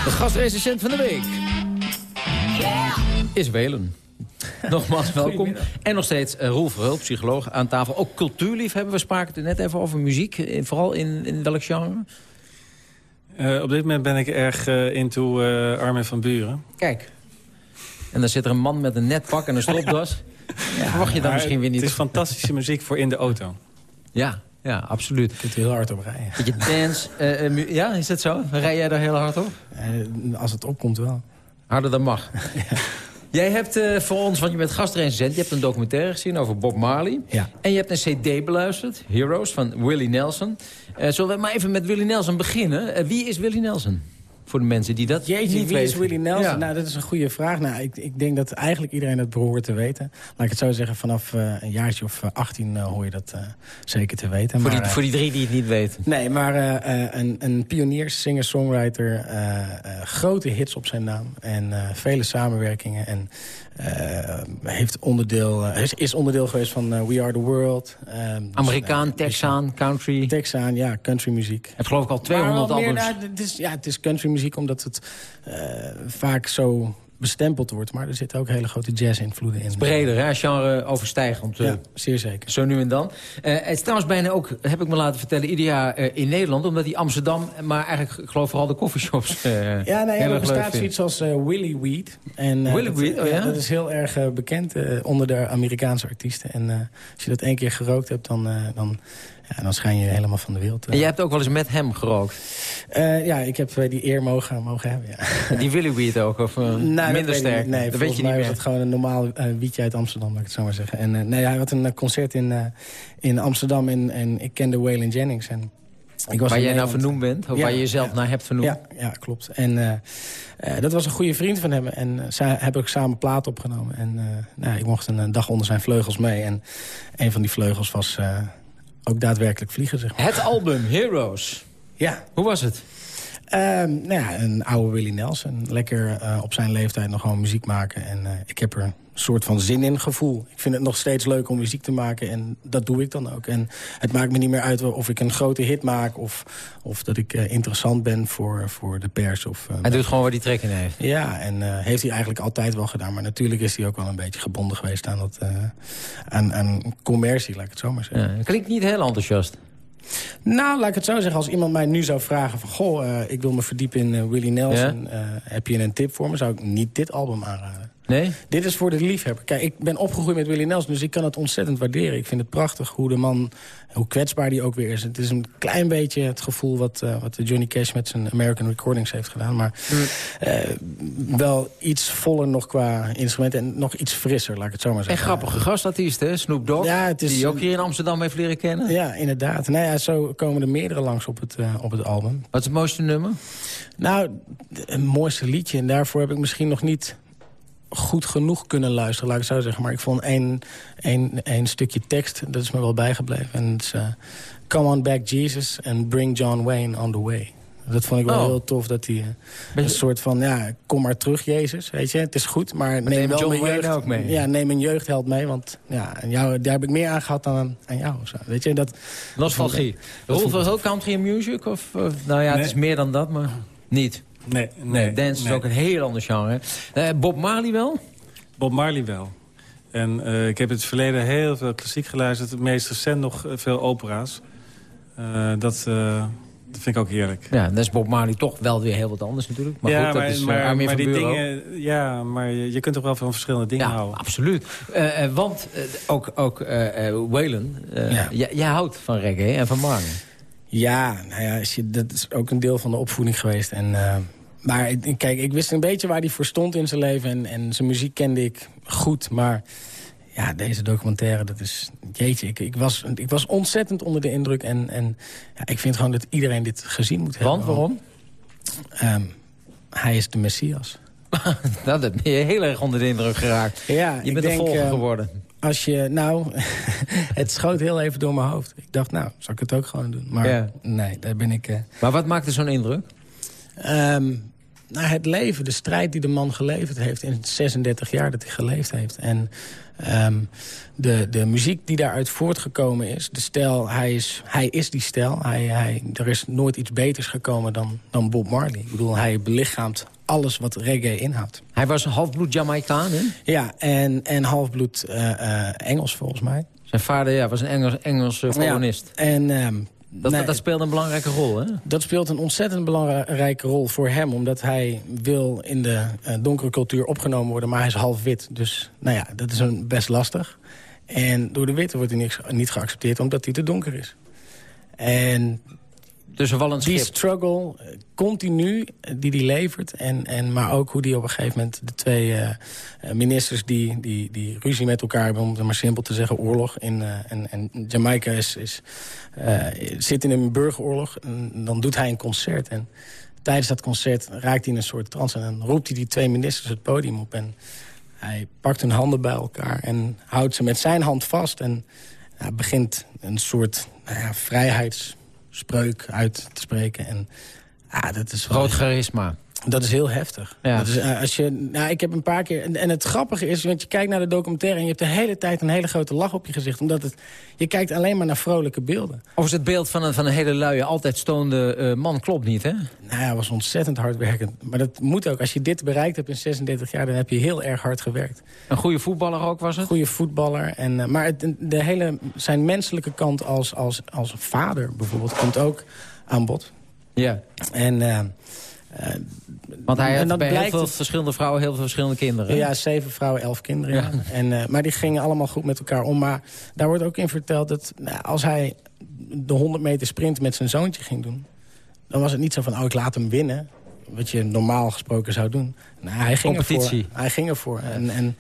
Speaker 14: De gastrecensent van de week is Welen. Nogmaals welkom. En nog steeds uh, Roel Verhulp, psycholoog aan tafel. Ook cultuurliefhebber. We spraken het net even over muziek. Eh, vooral in, in welk genre?
Speaker 12: Uh, op dit moment ben ik erg uh, into uh, Armin van Buren.
Speaker 14: Kijk. En dan zit er een man met een net en een stropdas. ja, Verwacht je dan misschien weer niet?
Speaker 12: Het is fantastische muziek voor in de auto.
Speaker 14: Ja,
Speaker 11: Ja, absoluut.
Speaker 13: Je kunt er heel hard op rijden.
Speaker 11: Je dance, eh, eh, ja, is dat zo? Rij jij daar heel hard op?
Speaker 13: Eh, als het opkomt wel.
Speaker 11: Harder dan mag. Jij hebt eh, voor ons, want je bent gastrecensent... je hebt een documentaire gezien over Bob Marley.
Speaker 13: Ja.
Speaker 11: En je hebt een cd beluisterd, Heroes, van Willie Nelson. Eh, zullen we maar even met Willie Nelson beginnen? Eh, wie is Willie Nelson? Voor de mensen die dat
Speaker 13: Jeetje,
Speaker 11: niet
Speaker 13: wie is. Willie Nelson?
Speaker 11: Ja.
Speaker 13: Nou, dat is een goede vraag. Nou, ik, ik denk dat eigenlijk iedereen dat behoort te weten. Laat ik het zo zeggen, vanaf eh, een jaartje of eh, 18 eh, hoor je dat eh, zeker te weten.
Speaker 11: Voor,
Speaker 13: Maar,
Speaker 11: die,
Speaker 13: eh,
Speaker 11: voor die drie die het niet weten.
Speaker 13: Nee, maar eh, eh, een, een pionier, singer-songwriter, eh, eh, grote hits op zijn naam en eh, vele samenwerkingen. En eh, heeft onderdeel, eh, is, is onderdeel geweest van eh, We Are The World. eh, dus,
Speaker 11: Amerikaan,
Speaker 13: eh,
Speaker 11: Texaan, country.
Speaker 13: Texaan, ja, countrymuziek.
Speaker 11: Heb geloof ik al 200
Speaker 13: Maar wel meer,
Speaker 11: albums.
Speaker 13: nou, het is, ja, het is countrymuziek omdat het eh, vaak zo bestempeld wordt. Maar er zitten ook hele grote jazz-invloeden in.
Speaker 11: Breder, hè? genre overstijgend. eh,
Speaker 13: Ja, zeer zeker.
Speaker 11: Zo nu en dan. Eh, het is trouwens bijna ook, heb ik me laten vertellen, ieder jaar eh, in Nederland. Omdat die Amsterdam, maar eigenlijk, ik geloof vooral de coffeeshops eh
Speaker 13: Ja, nee, er bestaat zoiets als eh, Willy Weed. En, eh,
Speaker 11: Willy
Speaker 13: dat,
Speaker 11: Weed, oh ja?
Speaker 13: Dat is heel erg eh, bekend eh, onder de Amerikaanse artiesten. En eh, als je dat één keer gerookt hebt, dan, eh, dan, ja, dan schijn je helemaal van de wereld. eh.
Speaker 11: En jij hebt ook wel eens met hem gerookt.
Speaker 13: Eh, ja, ik heb eh, die eer mogen, mogen hebben, ja.
Speaker 11: Die Willy Weed ook, of eh,
Speaker 13: Nou,
Speaker 11: minder sterk?
Speaker 13: Nee,
Speaker 11: dat weet je niet
Speaker 13: was
Speaker 11: meer.
Speaker 13: het gewoon een normaal eh, wietje uit Amsterdam, laat ik het zo maar zeggen. En eh, nee, hij had een eh, concert in, eh, in Amsterdam en, en ik kende Waylon Jennings. En ik was
Speaker 11: Waar jij nou vernoemd bent, of
Speaker 13: Ja,
Speaker 11: waar je jezelf
Speaker 13: ja.
Speaker 11: naar hebt vernoemd.
Speaker 13: Ja, ja klopt. En eh, eh, dat was een goede vriend van hem. En uh, zij hebben ook samen plaat opgenomen. En uh, nou, ik mocht een, dag onder zijn vleugels mee. En een van die vleugels was uh, ook daadwerkelijk vliegen, zeg maar.
Speaker 11: Het album Heroes.
Speaker 13: Ja.
Speaker 11: Hoe was het?
Speaker 13: Um, nou ja, een oude Willie Nelson. Lekker uh, op zijn leeftijd nog gewoon muziek maken. En uh, ik heb er een soort van zin in gevoel. Ik vind het nog steeds leuk om muziek te maken. En dat doe ik dan ook. En het maakt me niet meer uit of ik een grote hit maak... of, of dat ik uh, interessant ben voor, voor de pers. Of,
Speaker 11: hij doet gewoon waar hij trek in heeft.
Speaker 13: Ja, en heeft hij eigenlijk altijd wel gedaan. Maar natuurlijk is hij ook wel een beetje gebonden geweest aan, dat, aan, aan commercie, laat ik het zo maar zeggen.
Speaker 11: Ja, klinkt niet heel enthousiast.
Speaker 13: Nou, laat ik het zo zeggen. Als iemand mij nu zou vragen van... goh, uh, ik wil me verdiepen in uh, Willie Nelson. Ja? Uh, heb je een tip voor me? Zou ik niet dit album aanraden.
Speaker 11: Nee?
Speaker 13: Dit is voor de liefhebber. Kijk, ik ben opgegroeid met Willie Nelson, dus ik kan het ontzettend waarderen. Ik vind het prachtig hoe de man, hoe kwetsbaar die ook weer is. Het is een klein beetje het gevoel wat, uh, wat Johnny Cash met zijn American Recordings heeft gedaan. Maar mm. uh, wel iets voller nog qua instrumenten en nog iets frisser, laat ik het zo maar zeggen.
Speaker 11: En grappige gastartiest, hè? Snoop Dogg,
Speaker 13: ja, het is,
Speaker 11: die je ook hier in Amsterdam heeft leren kennen.
Speaker 13: Ja, inderdaad. Nou ja, zo komen er meerdere langs op het, uh, op het album.
Speaker 11: Wat is het mooiste nummer?
Speaker 13: Nou, het mooiste liedje. En daarvoor heb ik misschien nog niet goed genoeg kunnen luisteren, laat ik zo zeggen. Maar ik vond één, één, één stukje tekst, dat is me wel bijgebleven. En het is uh, Come on back Jesus and bring John Wayne on the way. Dat vond ik wel
Speaker 11: oh.
Speaker 13: heel tof, dat hij uh, een soort van, ja, kom maar terug Jezus, weet je. Het is goed, maar,
Speaker 11: maar
Speaker 13: neem,
Speaker 11: neem
Speaker 13: wel
Speaker 11: John
Speaker 13: mijn
Speaker 11: Wayne
Speaker 13: jeugd,
Speaker 11: ook mee.
Speaker 13: Ja, neem een jeugdheld mee, want ja, jou, daar heb ik meer aan gehad dan aan, aan jou. Zo. Weet je, dat...
Speaker 11: Nostalgie. Rolf was ook country music? Of, of, nou ja, nee. het is meer dan dat, maar niet.
Speaker 12: Nee, nee,
Speaker 11: dance
Speaker 12: nee.
Speaker 11: is ook een heel ander genre. Uh, Bob Marley wel?
Speaker 12: Bob Marley wel. En uh, ik heb in het verleden heel veel klassiek geluisterd. Het meest recent nog veel opera's. Uh, dat, uh, dat vind ik ook heerlijk.
Speaker 11: Ja, dan is Bob Marley toch wel weer heel wat anders natuurlijk. Maar
Speaker 12: ja,
Speaker 11: goed,
Speaker 12: maar,
Speaker 11: dat is
Speaker 12: maar, maar die dingen, Ja, maar je, je kunt toch wel van verschillende dingen
Speaker 11: ja,
Speaker 12: houden.
Speaker 11: absoluut. want ook, ook Waylon, ja. jij houdt van reggae en van Marley.
Speaker 13: Ja, nou ja, dat is ook een deel van de opvoeding geweest. En... Maar kijk, ik wist een beetje waar hij voor stond in zijn leven. En, en zijn muziek kende ik goed. Maar ja, deze documentaire, dat is... Jeetje, ik, ik, was, ik was ontzettend onder de indruk. En, en ja, ik vind gewoon dat iedereen dit gezien moet hebben.
Speaker 11: Want, waarom?
Speaker 13: Um, hij is de Messias.
Speaker 11: nou, dat ben je heel erg onder de indruk geraakt.
Speaker 13: Ja,
Speaker 11: je bent een volger geworden.
Speaker 13: Als je, nou, het schoot heel even door mijn hoofd. Ik dacht, nou, zal ik het ook gewoon doen. Maar
Speaker 11: ja.
Speaker 13: nee, daar ben ik... Uh...
Speaker 11: Maar wat maakte zo'n indruk?
Speaker 13: Um, nou, het leven, de strijd die de man geleverd heeft... in 36 jaar dat hij geleefd heeft. En um, de, de muziek die daaruit voortgekomen is... de stijl, hij is, hij is die stijl. Hij, hij, er is nooit iets beters gekomen dan, dan Bob Marley. Ik bedoel, hij belichaamt alles wat reggae inhoudt.
Speaker 11: Hij was halfbloed Jamaicaan, hè?
Speaker 13: Ja, en, en halfbloed uh, uh, Engels, volgens mij.
Speaker 11: Zijn vader ja, was een Engels, Engelse kolonist.
Speaker 13: Ja, en... Um,
Speaker 11: dat, nee, dat speelt een belangrijke rol, hè?
Speaker 13: Dat speelt een ontzettend belangrijke rol voor hem. Omdat hij wil in de uh, donkere cultuur opgenomen worden. Maar hij is half wit. Dus nou ja, dat is een best lastig. En door de witte wordt hij niet, niet geaccepteerd omdat hij te donker is. En
Speaker 11: dus een
Speaker 13: die struggle eh, continu eh, die die levert. En, en, maar ook hoe die op een gegeven moment de twee uh, ministers die, die, die ruzie met elkaar hebben... om het maar simpel te zeggen, oorlog. In, uh, en, en Jamaica is, is, uh, zit in een burgeroorlog. En dan doet hij een concert. En tijdens dat concert raakt hij in een soort trance. En dan roept hij die twee ministers het podium op. En hij pakt hun handen bij elkaar en houdt ze met zijn hand vast. En begint een soort nou ja, vrijheids spreuk uit te spreken. En, ah, dat is
Speaker 11: Groot charisma.
Speaker 13: Dat is heel heftig. Ja. Dat is, uh, als je, nou, ik heb een paar keer... En, en, het grappige is, want je kijkt naar de documentaire... en je hebt de hele tijd een hele grote lach op je gezicht. Omdat het, je kijkt alleen maar naar vrolijke beelden.
Speaker 11: Of is het beeld van een, van een hele luie, altijd stoonde uh, man klopt niet, hè?
Speaker 13: Nou, hij was ontzettend hardwerkend. Maar dat moet ook. Als je dit bereikt hebt in 36 jaar... dan heb je heel erg hard gewerkt.
Speaker 11: Een goede voetballer ook, was het?
Speaker 13: Goede voetballer. En, uh, maar het, de hele, zijn menselijke kant als, als, als vader bijvoorbeeld... komt ook aan bod.
Speaker 11: Ja.
Speaker 13: En...
Speaker 11: Want hij had bij heel veel verschillende vrouwen heel veel verschillende kinderen.
Speaker 13: Ja, zeven vrouwen, elf kinderen. Ja. En, uh, maar die gingen allemaal goed met elkaar om. Maar daar wordt ook in verteld dat nou, als hij de 100 meter sprint met zijn zoontje ging doen... dan was het niet zo van, oh, ik laat hem winnen. Wat je normaal gesproken zou doen. Nou, hij ging
Speaker 11: Competitie.
Speaker 13: Ervoor. Hij ging ervoor. En, en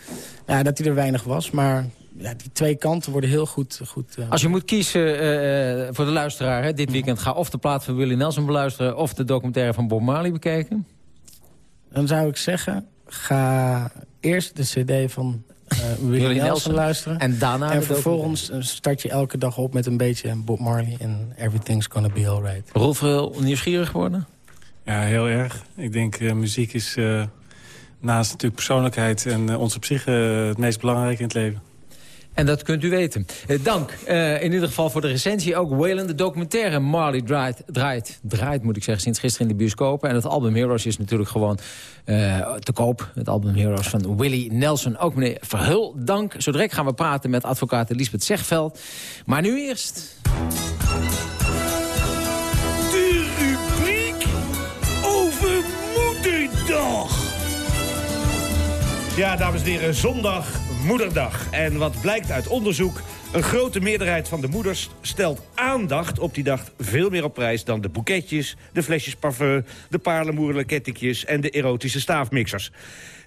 Speaker 13: ja, dat hij er weinig was, maar ja, die twee kanten worden heel goed... goed uh...
Speaker 11: Als je moet kiezen uh, voor de luisteraar hè, dit weekend... ga of de plaat van Willie Nelson beluisteren... of de documentaire van Bob Marley bekijken?
Speaker 13: Dan zou ik zeggen, ga eerst de cd van uh, Willie, Willie Nelson, Nelson luisteren.
Speaker 11: En daarna
Speaker 13: En vervolgens start je elke dag op met een beetje Bob Marley... en Everything's Gonna Be Alright.
Speaker 11: Rolf, heel nieuwsgierig geworden?
Speaker 12: Ja, heel erg. Ik denk muziek is naast natuurlijk persoonlijkheid... en onze psyche het meest belangrijk in het leven.
Speaker 11: En dat kunt u weten. Eh, dank uh, in ieder geval voor de recensie. Ook Waylon, de documentaire Marley draait, draait, draait, moet ik zeggen, sinds gisteren in de bioscopen. En het album Heroes is natuurlijk gewoon uh, te koop. Het album Heroes van Willie Nelson. Ook meneer Verhul, dank. Zo direct gaan we praten met advocaat Lisbeth Zegveld. Maar nu eerst...
Speaker 15: De rubriek over Moederdag. Ja, dames en heren, zondag Moederdag. En wat blijkt uit onderzoek... een grote meerderheid van de moeders stelt aandacht op die dag... veel meer op prijs dan de boeketjes, de flesjes parfum... de kettingjes en de erotische staafmixers.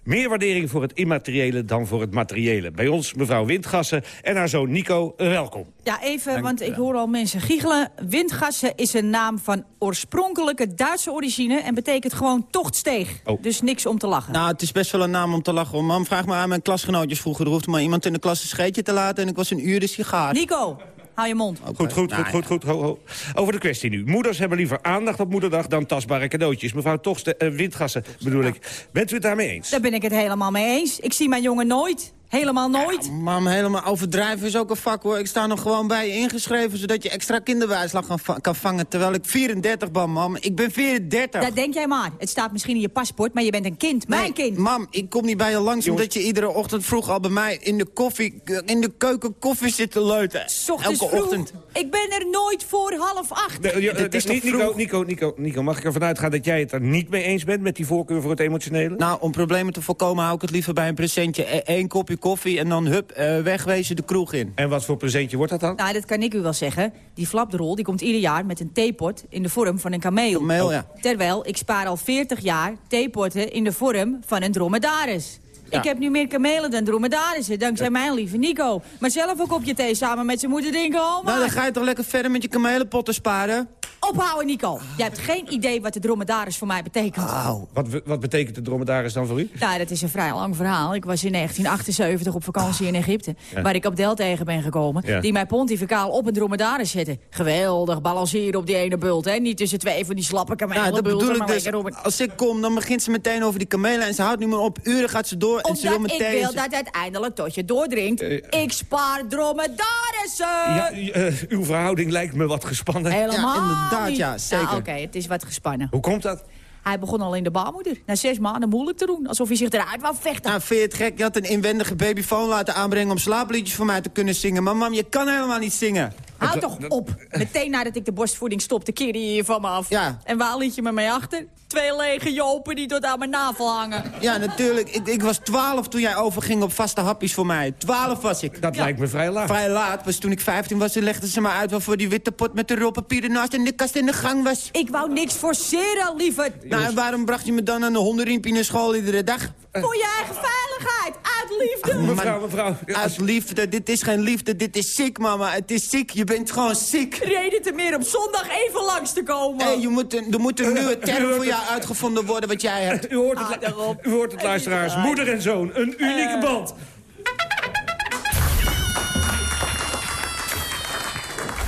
Speaker 15: Meer waardering voor het immateriële dan voor het materiële. Bij ons mevrouw Windgassen en haar zoon Nico, welkom.
Speaker 16: Ja, even, want ik hoor al mensen giechelen. Windgassen is een naam van oorspronkelijke Duitse origine... en betekent gewoon tochtsteeg. Oh. Dus niks om te lachen.
Speaker 17: Nou, het is best wel een naam om te lachen. Mam, vraag maar aan mijn klasgenootjes vroeger. Er hoefde maar iemand in de klas een scheetje te laten... en ik was een uur de sigaar.
Speaker 16: Nico, Hou je mond.
Speaker 15: Okay. Goed, goed, goed, goed, goed. Ho, ho. Over de kwestie nu. Moeders hebben liever aandacht op moederdag dan tastbare cadeautjes. Mevrouw Toste, uh, Windgassen bedoel ik. Bent u het daarmee eens?
Speaker 16: Daar ben ik het helemaal mee eens. Ik zie mijn jongen nooit. Helemaal nooit.
Speaker 17: Ja, mam, helemaal overdrijven is ook een vak hoor. Ik sta nog gewoon bij je ingeschreven... zodat je extra kinderbijslag kan, va kan vangen... terwijl ik 34 ben, mam. Ik ben 34.
Speaker 16: Dat denk jij maar. Het staat misschien in je paspoort, maar je bent een kind. Mijn
Speaker 17: nee,
Speaker 16: kind.
Speaker 17: Mam, ik kom niet bij je langs... omdat je iedere ochtend vroeg al bij mij in de, koffie, in de keuken koffie zit te leuten.
Speaker 16: Elke
Speaker 17: vroeg.
Speaker 16: ochtend. Ik ben er nooit voor half acht.
Speaker 15: Nee, ja, het is toch Nico, Nico, Nico, Nico, mag ik ervan uitgaan dat jij het er niet mee eens bent... met die voorkeur voor het emotionele?
Speaker 17: Nou, om problemen te voorkomen hou ik het liever bij een presentje. Eén kopje koffie en dan hup, uh, wegwezen de kroeg in.
Speaker 15: En wat voor presentje wordt dat dan?
Speaker 16: Nou, dat kan ik u wel zeggen. Die flapdrol die komt ieder jaar met een theepot in de vorm van een kameel.
Speaker 17: kameel ja.
Speaker 16: Terwijl ik spaar al 40 jaar theepotten in de vorm van een dromedaris. Ja. Ik heb nu meer kamelen dan dromedarissen, dankzij ja. mijn lieve Nico. Maar zelf een kopje thee samen met zijn moeder drinken, oh
Speaker 17: Nou, dan ga je toch lekker verder met je kamelenpotten sparen?
Speaker 16: Ophouden, Nico. Je hebt geen idee wat de dromedaris voor mij betekent.
Speaker 15: Oh. Wat, wat betekent de dromedaris dan voor u?
Speaker 16: Nou, dat is een vrij lang verhaal. Ik was in 1978 op vakantie in Egypte... Ja. waar ik op Del tegen ben gekomen... Ja. die mij pontificaal op een dromedaris zette. Geweldig, balanceren op die ene bult, hè. Niet tussen twee van die slappe kamelen.
Speaker 17: Nou, dat bedoel ik dus. Als ik kom, dan begint ze meteen over die kamelen... en ze houdt nu maar op. Uren gaat ze door en
Speaker 16: Omdat
Speaker 17: ze wil meteen...
Speaker 16: ik wil dat uiteindelijk tot je doordringt. Uh, ik spaar dromedarissen!
Speaker 15: Ja, uh, uw verhouding lijkt me wat gespannen.
Speaker 16: Helemaal
Speaker 17: ja, inderdaad, ja, zeker.
Speaker 16: Nou, Oké, okay, het is wat gespannen.
Speaker 15: Hoe komt dat?
Speaker 16: Hij begon al in de baarmoeder. Na zes maanden moeilijk te doen. Alsof hij zich eruit wou vechten.
Speaker 17: Nou, vind je het gek? Je had een inwendige babyfoon laten aanbrengen... om slaapliedjes voor mij te kunnen zingen. Maar mam, je kan helemaal niet zingen.
Speaker 16: Houd toch op. Meteen nadat ik de borstvoeding stopte, keerde je je van me af. Ja. En waar liet je me mee achter? Twee lege jopen die tot aan mijn navel hangen.
Speaker 17: Ja, natuurlijk. Ik, ik was twaalf toen jij overging op vaste hapjes voor mij. Twaalf was ik.
Speaker 15: Dat lijkt me vrij laat.
Speaker 17: Vrij laat. Was toen ik vijftien was, legden ze me uit... waarvoor die witte pot met de rolpapieren naast in de kast in de gang was.
Speaker 16: Ik wou niks forceren, lieverd.
Speaker 17: Nou, en waarom bracht je me dan aan de hondenriempje naar school iedere dag?
Speaker 16: Voor je eigen veiligheid. Uit liefde.
Speaker 15: Mevrouw, mevrouw.
Speaker 17: Uit liefde. Dit is geen liefde. Dit is ziek, mama. Het is ziek. Je bent gewoon ziek.
Speaker 16: Reden te meer om zondag even langs te komen.
Speaker 17: Hey, je moet, er moet een nieuwe term voor jou uitgevonden worden wat jij hebt.
Speaker 15: U hoort het, ah, u hoort het luisteraars. Moeder en zoon. Een unieke band.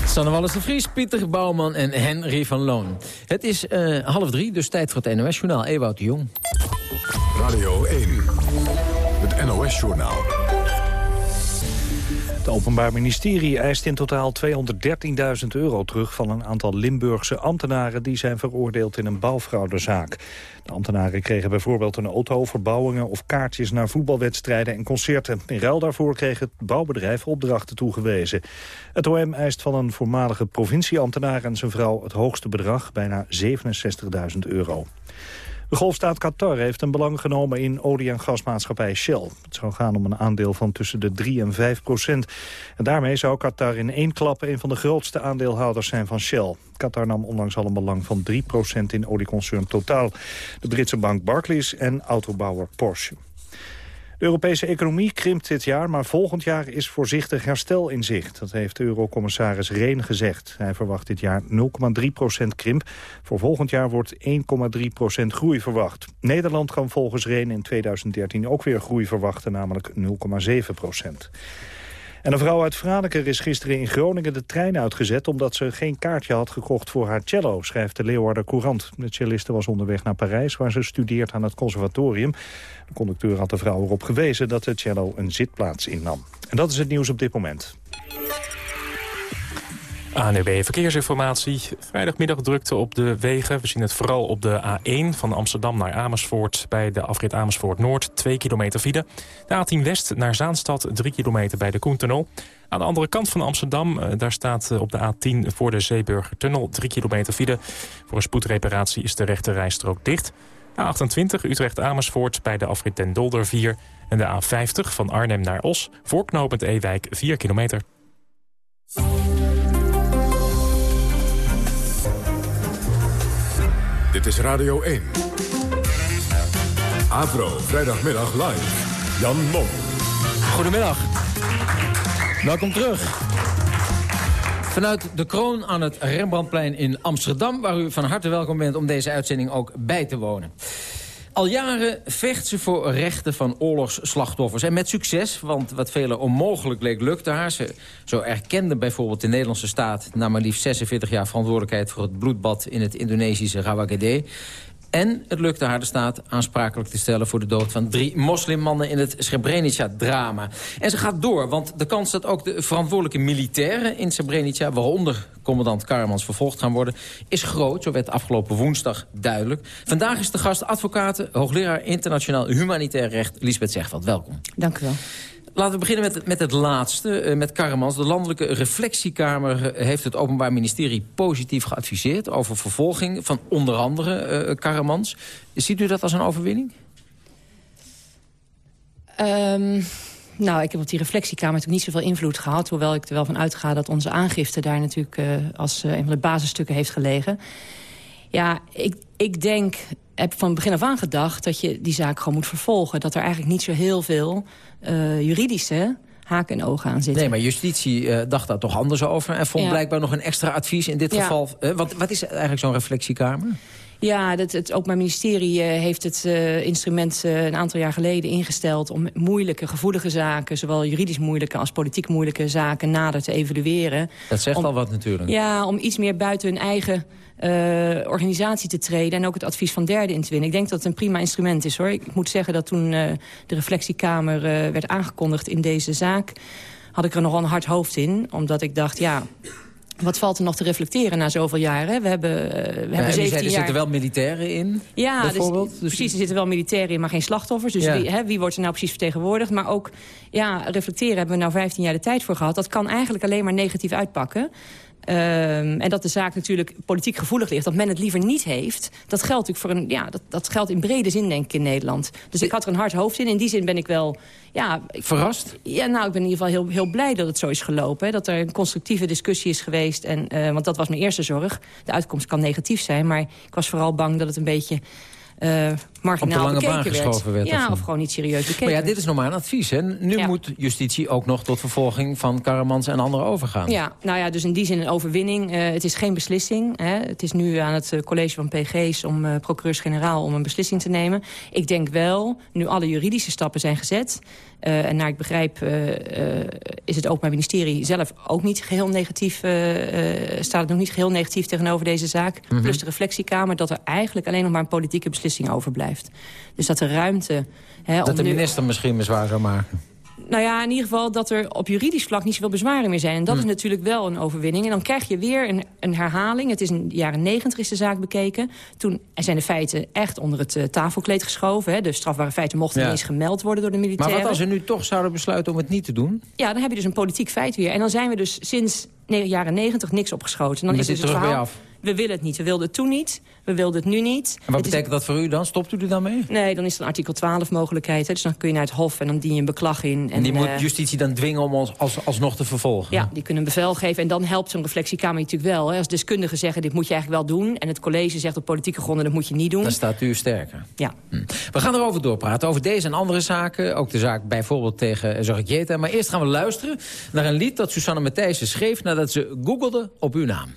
Speaker 11: Sanne Wallis de Vries, Pieter Bouwman en Henry van Loon. Het is uh, half drie, dus tijd voor het NOS-journaal. Ewout de Jong.
Speaker 1: Radio 1, het NOS-journaal.
Speaker 2: Het Openbaar Ministerie eist in totaal 213.000 euro terug... van een aantal Limburgse ambtenaren die zijn veroordeeld in een bouwfraudezaak. De ambtenaren kregen bijvoorbeeld een auto, verbouwingen of kaartjes... naar voetbalwedstrijden en concerten. In ruil daarvoor kreeg het bouwbedrijf opdrachten toegewezen. Het OM eist van een voormalige provincieambtenaar en zijn vrouw... het hoogste bedrag, bijna 67.000 euro. De golfstaat Qatar heeft een belang genomen in olie- en gasmaatschappij Shell. Het zou gaan om een aandeel van tussen de 3 en 5 procent. En daarmee zou Qatar in één klap een van de grootste aandeelhouders zijn van Shell. Qatar nam onlangs al een belang van 3 procent in olieconcern Totaal. De Britse bank Barclays en autobouwer Porsche. De Europese economie krimpt dit jaar, maar volgend jaar is voorzichtig herstel in zicht. Dat heeft eurocommissaris Reen gezegd. Hij verwacht dit jaar 0,3% krimp. Voor volgend jaar wordt 1,3% groei verwacht. Nederland kan volgens Reen in 2013 ook weer groei verwachten, namelijk 0,7% en een vrouw uit Franeker is gisteren in Groningen de trein uitgezet... omdat ze geen kaartje had gekocht voor haar cello, schrijft de Leeuwarder Courant. De celliste was onderweg naar Parijs, waar ze studeert aan het conservatorium. De conducteur had de vrouw erop gewezen dat de cello een zitplaats innam. En dat is het nieuws op dit moment.
Speaker 18: ANUB e Verkeersinformatie. Vrijdagmiddag drukte op de wegen. We zien het vooral op de A1 van Amsterdam naar Amersfoort... bij de afrit Amersfoort Noord, 2 kilometer file. De A10 West naar Zaanstad, 3 kilometer bij de Koentunnel. Aan de andere kant van Amsterdam, eh, daar staat eh, op de A10 voor de Zeeburgertunnel... 3 kilometer file. Voor een spoedreparatie is de rechte rijstrook dicht. A28 Utrecht-Amersfoort bij de afrit Den Dolder 4... en de A50 van Arnhem naar Os voor knooppunt Ewijk 4 kilometer.
Speaker 1: Dit is Radio 1. Avro, vrijdagmiddag live. Jan Mom.
Speaker 11: Goedemiddag. Welkom terug. Vanuit de kroon aan het Rembrandtplein in Amsterdam... waar u van harte welkom bent om deze uitzending ook bij te wonen. Al jaren vecht ze voor rechten van oorlogsslachtoffers. En met succes, want wat velen onmogelijk leek lukte haar. Ze, zo erkende bijvoorbeeld de Nederlandse staat... na maar liefst 46 jaar verantwoordelijkheid voor het bloedbad... in het Indonesische Rawagede. En het lukte haar de staat aansprakelijk te stellen... voor de dood van drie moslimmannen in het Srebrenica-drama. En ze gaat door, want de kans dat ook de verantwoordelijke militairen in Srebrenica... waaronder commandant Karmans vervolgd gaan worden... is groot, zo werd afgelopen woensdag duidelijk. Vandaag is de gast advocaat, hoogleraar internationaal humanitair recht... Lisbeth Zegveld. Welkom.
Speaker 19: Dank u wel.
Speaker 11: Laten we beginnen met, met het laatste, uh, met Karmans. De Landelijke Reflectiekamer heeft het Openbaar Ministerie positief geadviseerd... over vervolging van onder andere uh, Karmans. Ziet u dat als een overwinning?
Speaker 19: Um, nou, ik heb op die reflectiekamer natuurlijk niet zoveel invloed gehad... hoewel ik er wel van uitga dat onze aangifte daar natuurlijk... Als een van de basisstukken heeft gelegen. Ja, ik, ik denk heb van begin af aan gedacht dat je die zaak gewoon moet vervolgen. Dat er eigenlijk niet zo heel veel uh, juridische haken en ogen aan zitten.
Speaker 11: Nee, maar justitie uh, dacht daar toch anders over... en vond blijkbaar nog een extra advies in dit ja. geval. Uh, wat, wat is eigenlijk zo'n reflectiekamer?
Speaker 19: Ja, dat, het Openbaar Ministerie uh, heeft het uh, instrument uh, een aantal jaar geleden ingesteld... om moeilijke, gevoelige zaken, zowel juridisch moeilijke als politiek moeilijke zaken... nader te evalueren.
Speaker 11: Dat zegt
Speaker 19: om,
Speaker 11: al wat natuurlijk.
Speaker 19: Ja, om iets meer buiten hun eigen uh, organisatie te treden... en ook het advies van derden in te winnen. Ik denk dat het een prima instrument is, hoor. Ik, moet zeggen dat toen de reflectiekamer werd aangekondigd in deze zaak... had ik er nogal een hard hoofd in, omdat ik dacht, ja... wat valt er nog te reflecteren na zoveel jaren? We hebben, uh, we hebben 17
Speaker 11: zei, er
Speaker 19: jaar...
Speaker 11: zitten wel militairen in,
Speaker 19: ja,
Speaker 11: bijvoorbeeld?
Speaker 19: Dus, precies, er zitten wel militairen in, maar geen slachtoffers. Dus
Speaker 11: Ja.
Speaker 19: wie, hè, wie wordt er nou precies vertegenwoordigd? Maar ook, ja, reflecteren hebben we nou 15 jaar de tijd voor gehad. Dat kan eigenlijk alleen maar negatief uitpakken. Ehm, en dat de zaak natuurlijk politiek gevoelig ligt. Dat men het liever niet heeft. Dat geldt natuurlijk voor een. Ja, dat, dat geldt in brede zin, denk ik, in Nederland. Dus ik had er een hard hoofd in. In die zin ben ik wel. Ja, ik-
Speaker 11: Verrast?
Speaker 19: Ja, nou, ik ben in ieder geval heel, heel blij dat het zo is gelopen. Hè. Dat er een constructieve discussie is geweest. En, eh, want dat was mijn eerste zorg. De uitkomst kan negatief zijn. Maar ik was vooral bang dat het een beetje. eh marginaal
Speaker 11: lange
Speaker 19: bekeken
Speaker 11: baan geschoven werd,
Speaker 19: Ja,
Speaker 11: of-
Speaker 19: of, gewoon niet serieus bekeken
Speaker 11: Maar ja, dit is nog maar een advies. Hè? Nu
Speaker 19: Ja.
Speaker 11: moet justitie ook nog tot vervolging van Karamans en anderen overgaan.
Speaker 19: Ja, nou ja, dus in die zin een overwinning. Eh, het is geen beslissing. Hè. Het is nu aan het eh, college van PG's, om eh, procureurs-generaal, om een beslissing te nemen. Ik denk wel, nu alle juridische stappen zijn gezet... en naar ik begrijp is het Openbaar Ministerie zelf ook niet geheel negatief... staat het nog niet geheel negatief tegenover deze zaak.
Speaker 11: Mhm.
Speaker 19: Plus de reflectiekamer, dat er eigenlijk alleen nog maar een politieke beslissing Dus dat de ruimte... Hè,
Speaker 11: Dat
Speaker 19: om
Speaker 11: de
Speaker 19: nu-
Speaker 11: minister misschien bezwaar zou maken.
Speaker 19: nou ja, in ieder geval dat er op juridisch vlak niet zoveel bezwaren meer zijn. En dat
Speaker 11: Hm.
Speaker 19: is natuurlijk wel een overwinning. En dan krijg je weer een, een herhaling. Het is in de jaren negentig is de zaak bekeken. Toen zijn de feiten echt onder het eh, tafelkleed geschoven. Hè. De strafbare feiten mochten
Speaker 11: Ja.
Speaker 19: niet eens gemeld worden door de
Speaker 11: Maar
Speaker 19: militairen.
Speaker 11: wat als ze nu toch zouden besluiten om het niet te doen?
Speaker 19: Ja, dan heb je dus een politiek feit weer. En dan zijn we dus sinds de jaren negentig niks opgeschoten. Dan
Speaker 11: Dan
Speaker 19: is dus het
Speaker 11: bij
Speaker 19: verhaal,
Speaker 11: af.
Speaker 19: We willen het niet. We wilden het toen niet. We wilden het nu niet.
Speaker 11: En wat
Speaker 19: Het is-
Speaker 11: betekent dat voor u dan? Stopt u er dan mee?
Speaker 19: Nee, dan is er een artikel 12 mogelijkheid. Hè. Dus dan kun je naar het hof en dan dien je een beklag in.
Speaker 11: En die
Speaker 19: eh,
Speaker 11: moet justitie dan dwingen om ons als, alsnog te vervolgen?
Speaker 19: Ja, die kunnen een bevel geven. En dan helpt zo'n reflectiekamer natuurlijk wel. Hè. Als deskundigen zeggen, dit moet je eigenlijk wel doen... en het college zegt op politieke gronden, dat moet je niet doen.
Speaker 11: Dan staat u sterker.
Speaker 19: Ja.
Speaker 11: We gaan erover doorpraten, over deze en andere zaken. Ook de zaak bijvoorbeeld tegen Zorgjeta. Maar eerst gaan we luisteren naar een lied dat Susanne Matthijssen schreef... nadat ze googelde op uw naam.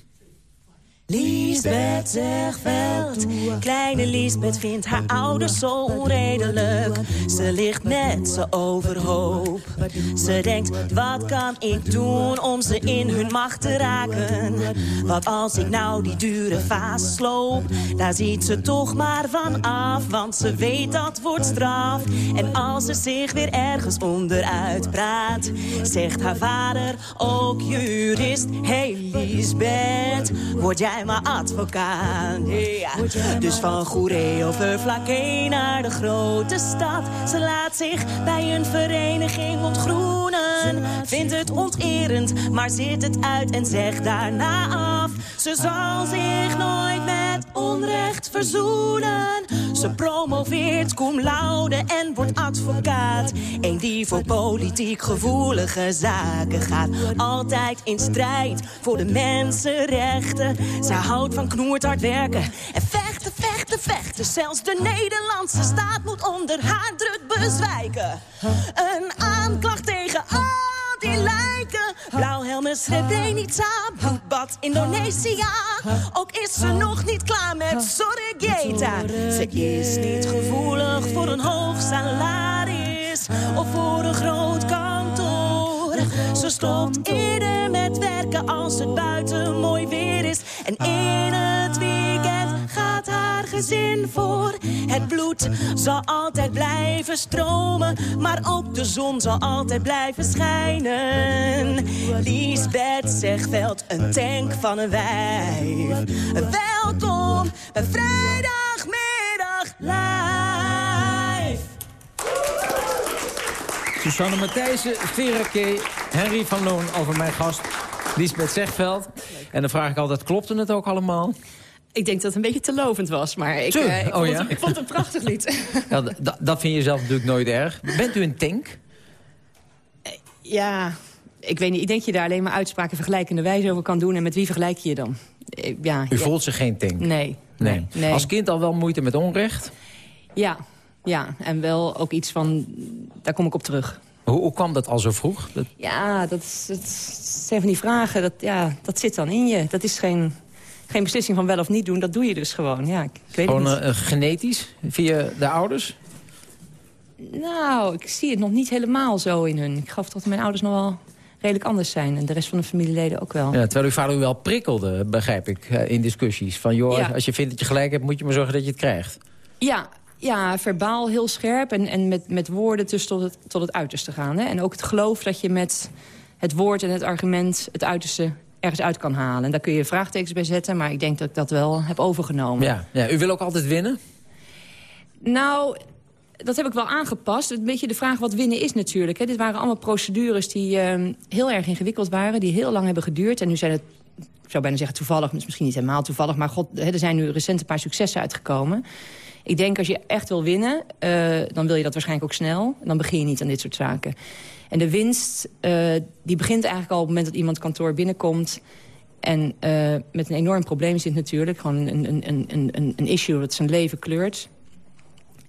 Speaker 20: Liesbeth Zegveld, kleine Liesbeth vindt haar ouders zo onredelijk. Ze ligt met ze overhoop. Ze denkt, wat kan ik doen om ze in hun macht te raken? Wat als ik nou die dure vaas sloop? Daar ziet ze toch maar van af, want ze weet dat wordt straf. En als ze zich weer ergens onderuit praat, zegt haar vader, ook jurist. Hey Liesbeth, word jij maar advocaat. Ja. Dus van Goeree over Vlakke naar de grote stad. Ze laat zich bij een vereniging ontgroenen. Vindt het onterend, maar zit het uit en zegt daarna af. Ze zal zich nooit met onrecht verzoenen. Ze promoveert cum laude en wordt advocaat. Eén die voor politiek gevoelige zaken gaat. Altijd in strijd voor de mensenrechten. Zij houdt van knoerd hard werken. En vechten, vechten, vechten. Zelfs de Nederlandse staat moet onder haar druk bezwijken. Een aanklacht tegen al die lijken. Blauwhelmen, Srebrenica, bloedbad Indonesië. Ook is ze nog niet klaar met Sorregeta. Ze is niet gevoelig voor een hoog salaris. Of voor een groot kantoor. Ze stopt eerder met werken als het buiten mooi weer is. En in het weekend gaat haar gezin voor. Het bloed zal altijd blijven stromen. Maar ook de zon zal altijd blijven schijnen. Liesbeth Zegveld, een tank van een wijf. Welkom bij Vrijdagmiddag Live.
Speaker 11: Susanne Matthijssen, Vera K., Henry van Loon over mijn gast Lisbeth Zegveld. En dan vraag ik altijd, klopte het ook allemaal?
Speaker 19: Ik denk dat het een beetje te lovend was, maar ik, eh, ik,
Speaker 11: Oh,
Speaker 19: vond,
Speaker 11: ja?
Speaker 19: het, ik vond het een prachtig lied.
Speaker 11: Ja, dat vind je zelf natuurlijk nooit erg. Bent u een tank?
Speaker 19: ja, ik weet niet. Ik denk je daar alleen maar uitspraken vergelijkende wijze over kan doen. En met wie vergelijk je je dan? Eh, Ja,
Speaker 11: U
Speaker 19: ja.
Speaker 11: voelt zich geen tank?
Speaker 19: Nee.
Speaker 11: Nee.
Speaker 19: nee.
Speaker 11: Als kind al wel moeite met onrecht?
Speaker 19: Ja, ja, en wel ook iets van... Daar kom ik op terug.
Speaker 11: Hoe, hoe kwam dat al zo vroeg? Dat,
Speaker 19: Ja, dat, is- dat zijn van die vragen. Dat, ja, dat zit dan in je. Dat is geen, geen beslissing van wel of niet doen. Dat doe je dus gewoon. Ja, ik, ik weet
Speaker 11: gewoon
Speaker 19: het niet.
Speaker 11: eh, genetisch? Via de ouders?
Speaker 19: Nou, ik zie het nog niet helemaal zo in hun. Ik geloof dat mijn ouders nog wel redelijk anders zijn. En de rest van de familieleden ook wel.
Speaker 11: Ja, terwijl uw vader u wel prikkelde, begrijp ik, eh, in discussies. Van, joh,
Speaker 19: Ja.
Speaker 11: als je vindt dat je gelijk hebt, moet je maar zorgen dat je het krijgt.
Speaker 19: Ja, ja verbaal heel scherp en, en met, met woorden dus tot het, tot het uiterste gaan. Hè? En ook het geloof dat je met het woord en het argument het uiterste ergens uit kan halen. En daar kun je vraagtekens bij zetten, maar ik denk dat ik dat wel heb overgenomen.
Speaker 11: Ja, ja. U wil ook altijd winnen?
Speaker 19: Nou, dat heb ik wel aangepast. Een beetje de vraag wat winnen is natuurlijk. Hè. Dit waren allemaal procedures die uh, heel erg ingewikkeld waren... die heel lang hebben geduurd. En nu zijn het, zou bijna zeggen toevallig, misschien niet helemaal toevallig... maar god, er zijn nu recent een paar successen uitgekomen. Ik denk als je echt wil winnen, uh, dan wil je dat waarschijnlijk ook snel. Dan begin je niet aan dit soort zaken. En de winst, uh, die begint eigenlijk al op het moment dat iemand kantoor binnenkomt... En uh, met een enorm probleem zit natuurlijk. Gewoon een, een, een, een issue dat zijn leven kleurt.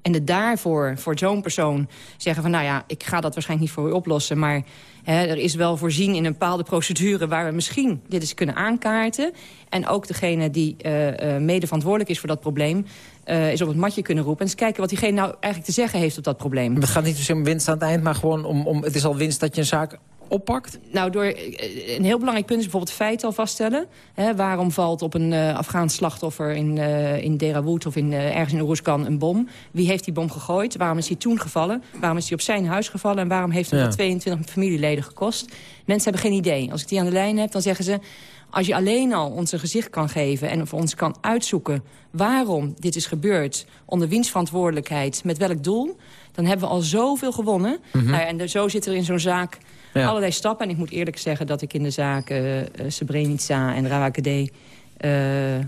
Speaker 19: En de daarvoor, voor zo'n persoon, zeggen van... nou ja, ik ga dat waarschijnlijk niet voor u oplossen... maar hè, er is wel voorzien in een bepaalde procedure... waar we misschien dit eens kunnen aankaarten. En ook degene die uh, uh, mede verantwoordelijk is voor dat probleem... Uh, is op het matje kunnen roepen. En eens kijken wat diegene nou eigenlijk te zeggen heeft op dat probleem.
Speaker 11: Het gaat niet zozeer om winst aan het eind, maar gewoon om... om het is al winst dat je een zaak oppakt?
Speaker 19: Nou, door een heel belangrijk punt is bijvoorbeeld feiten al vaststellen. Waarom valt op een uh, Afghaans slachtoffer in, uh, in Derawood of in, uh, ergens in Oeruzkan een bom? Wie heeft die bom gegooid? Waarom is hij toen gevallen? Waarom is hij op zijn huis gevallen? En waarom heeft hij ja. 22 familieleden gekost? Mensen hebben geen idee. Als ik die aan de lijn heb, dan zeggen ze... Als je alleen al ons een gezicht kan geven en voor ons kan uitzoeken... waarom dit is gebeurd, onder wiens verantwoordelijkheid, met welk doel... dan hebben we al zoveel gewonnen. Mm -hmm. nou, en zo zit er in zo'n zaak ja. allerlei stappen. En ik moet eerlijk zeggen dat ik in de zaken uh, Srebrenica en Rawakede uh,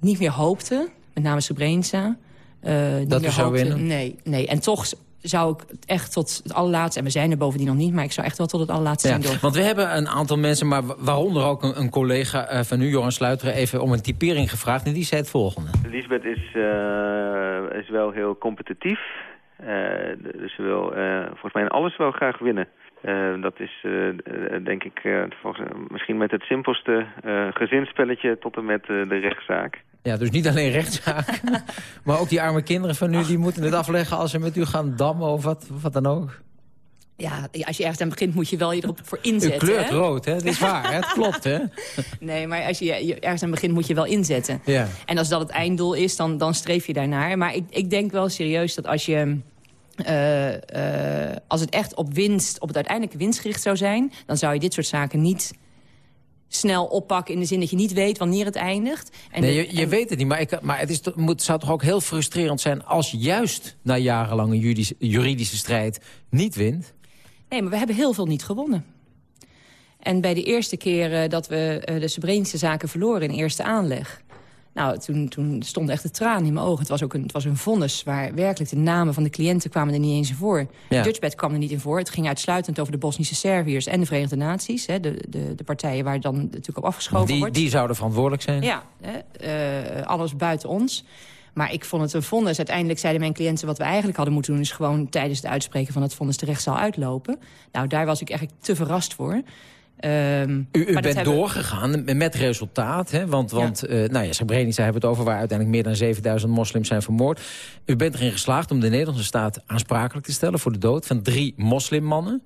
Speaker 19: niet meer hoopte. Met name Srebrenica. Uh,
Speaker 11: dat
Speaker 19: meer
Speaker 11: zou
Speaker 19: hoopte.
Speaker 11: winnen?
Speaker 19: Nee, nee. En toch zou ik echt tot het allerlaatste... en we zijn er bovendien nog niet... maar ik zou echt wel tot het allerlaatste
Speaker 11: ja,
Speaker 19: zien door.
Speaker 11: Want we hebben een aantal mensen, maar waaronder ook een, een collega uh, van u... Joran Sluiteren, even om een typering gevraagd. En die zei het volgende.
Speaker 21: Lisbeth is, uh, is wel heel competitief. dus ze wil volgens mij in alles wel graag winnen. Uh, dat is uh, denk ik uh, volgens, misschien met het simpelste gezinsspelletje tot en met de rechtszaak.
Speaker 11: Ja, dus niet alleen rechtszaak, maar ook die arme kinderen van u... die moeten het afleggen als ze met u gaan dammen of wat, wat dan ook.
Speaker 19: Ja, als je ergens aan begint moet je wel je erop voor inzetten.
Speaker 11: U kleurt
Speaker 19: hè?
Speaker 11: rood, hè? Dat is waar, hè? Het klopt, hè?
Speaker 19: Nee, maar als je ergens aan begint moet je wel inzetten.
Speaker 11: Ja.
Speaker 19: En als dat het einddoel is, dan, dan streef je daarnaar. Maar ik, ik denk wel serieus dat als je... Uh, uh, als het echt op winst, op het uiteindelijke winstgericht zou zijn... dan zou je dit soort zaken niet snel oppakken... in de zin dat je niet weet wanneer het eindigt.
Speaker 11: En nee, je, je en... weet het niet, maar, ik, maar het, is, moet, zou toch ook heel frustrerend zijn... als juist na jarenlange juridische, juridische strijd niet wint?
Speaker 19: Nee, maar we hebben heel veel niet gewonnen. En bij de eerste keer uh, dat we de Srebrenische zaken verloren in eerste aanleg... Nou, toen, toen stond echt de traan in mijn ogen. Het was ook een, het was een vonnis waar werkelijk de namen van de cliënten kwamen er niet eens in voor. Ja. Dutchbed kwam er niet in voor. Het ging uitsluitend over de Bosnische Serviërs en de Verenigde Naties. Hè, de, de, de partijen waar dan natuurlijk op afgeschoven
Speaker 11: die,
Speaker 19: wordt.
Speaker 11: Die zouden verantwoordelijk zijn?
Speaker 19: Ja, hè, uh, alles buiten ons. Maar ik vond het een vonnis. Uiteindelijk zeiden mijn cliënten wat we eigenlijk hadden moeten doen... is gewoon tijdens het uitspreken van het vonnis de rechtszaal uitlopen. Nou, daar was ik eigenlijk te verrast voor.
Speaker 11: Um, u, u bent doorgegaan met resultaat, hè? want, want ja. Uh, nou ja, Srebrenica hebben we het over... waar uiteindelijk meer dan 7000 moslims zijn vermoord. U bent erin geslaagd om de Nederlandse staat aansprakelijk te stellen... voor de dood van drie moslimmannen.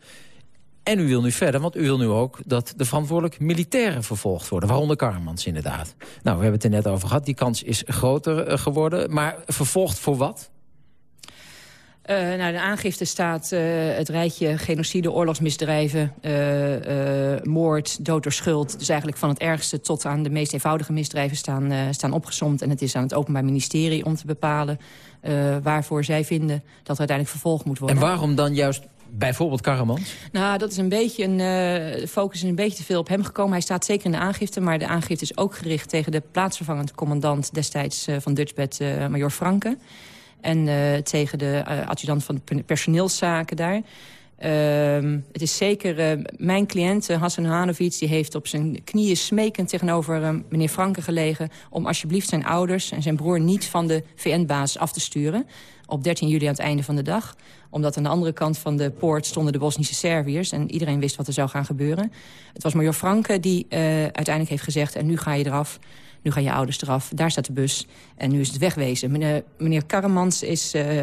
Speaker 11: En u wil nu verder, want u wil nu ook dat de verantwoordelijk militairen vervolgd worden. Waaronder Karmans inderdaad. Nou, we hebben het er net over gehad. Die kans is groter uh, geworden. Maar vervolgd voor wat?
Speaker 19: Uh, nou, de aangifte staat uh, het rijtje genocide, oorlogsmisdrijven, uh, moord, dood door schuld. Dus eigenlijk van het ergste tot aan de meest eenvoudige misdrijven staan, staan opgesomd. En het is aan het Openbaar Ministerie om te bepalen waarvoor zij vinden dat er uiteindelijk vervolgd moet worden.
Speaker 11: En waarom dan juist bijvoorbeeld Karamans?
Speaker 19: Nou, dat is een beetje een, focus is een beetje te veel op hem gekomen. Hij staat zeker in de aangifte, maar de aangifte is ook gericht tegen de plaatsvervangend commandant destijds van Dutchbed, major Franke. En uh, tegen de uh, adjudant van de personeelszaken daar. Uh, het is zeker uh, mijn cliënt, Hassan Hanovic... die heeft op zijn knieën smekend tegenover meneer Franke gelegen... om alsjeblieft zijn ouders en zijn broer niet van de VN-basis af te sturen... op 13 juli aan het einde van de dag. Omdat aan de andere kant van de poort stonden de Bosnische Serviërs... en iedereen wist wat er zou gaan gebeuren. Het was major Franke die uiteindelijk heeft gezegd... en nu ga je eraf... Nu gaan je ouders eraf, daar staat de bus. En nu is het wegwezen. Meneer, meneer Karremans is, uh,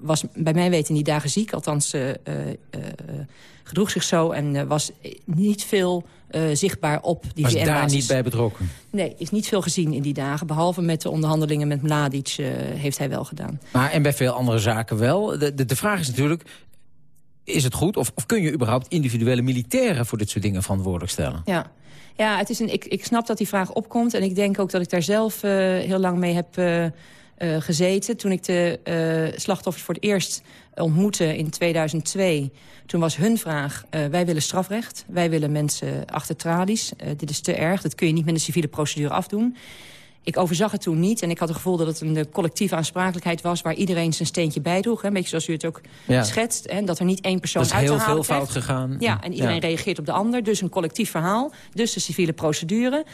Speaker 19: was bij mijn weten die dagen ziek. Althans, uh, uh, gedroeg zich zo en was niet veel zichtbaar op die
Speaker 11: Was daar niet bij betrokken?
Speaker 19: Nee, is niet veel gezien in die dagen. Behalve met de onderhandelingen met Mladic heeft hij wel gedaan.
Speaker 11: Maar en bij veel andere zaken wel. De, de, de vraag is natuurlijk... is het goed? Of, of kun je überhaupt individuele militairen voor dit soort dingen verantwoordelijk stellen?
Speaker 19: Ja. Ja, het is een, ik, ik snap dat die vraag opkomt. En ik denk ook dat ik daar zelf uh, heel lang mee heb uh, uh, gezeten. Toen ik de slachtoffers voor het eerst ontmoette in 2002... toen was hun vraag, wij willen strafrecht. Wij willen mensen achter tralies. dit is te erg, dat kun je niet met een civiele procedure afdoen. Ik overzag het toen niet en ik had het gevoel dat het een collectieve aansprakelijkheid was... waar iedereen zijn steentje bij droeg. Een beetje zoals u het ook ja. schetst. Hè, dat er niet één persoon uit te halen
Speaker 11: is heel veel fout gegaan.
Speaker 19: Ja, en iedereen ja. reageert op de ander. Dus een collectief verhaal. Dus de civiele procedure.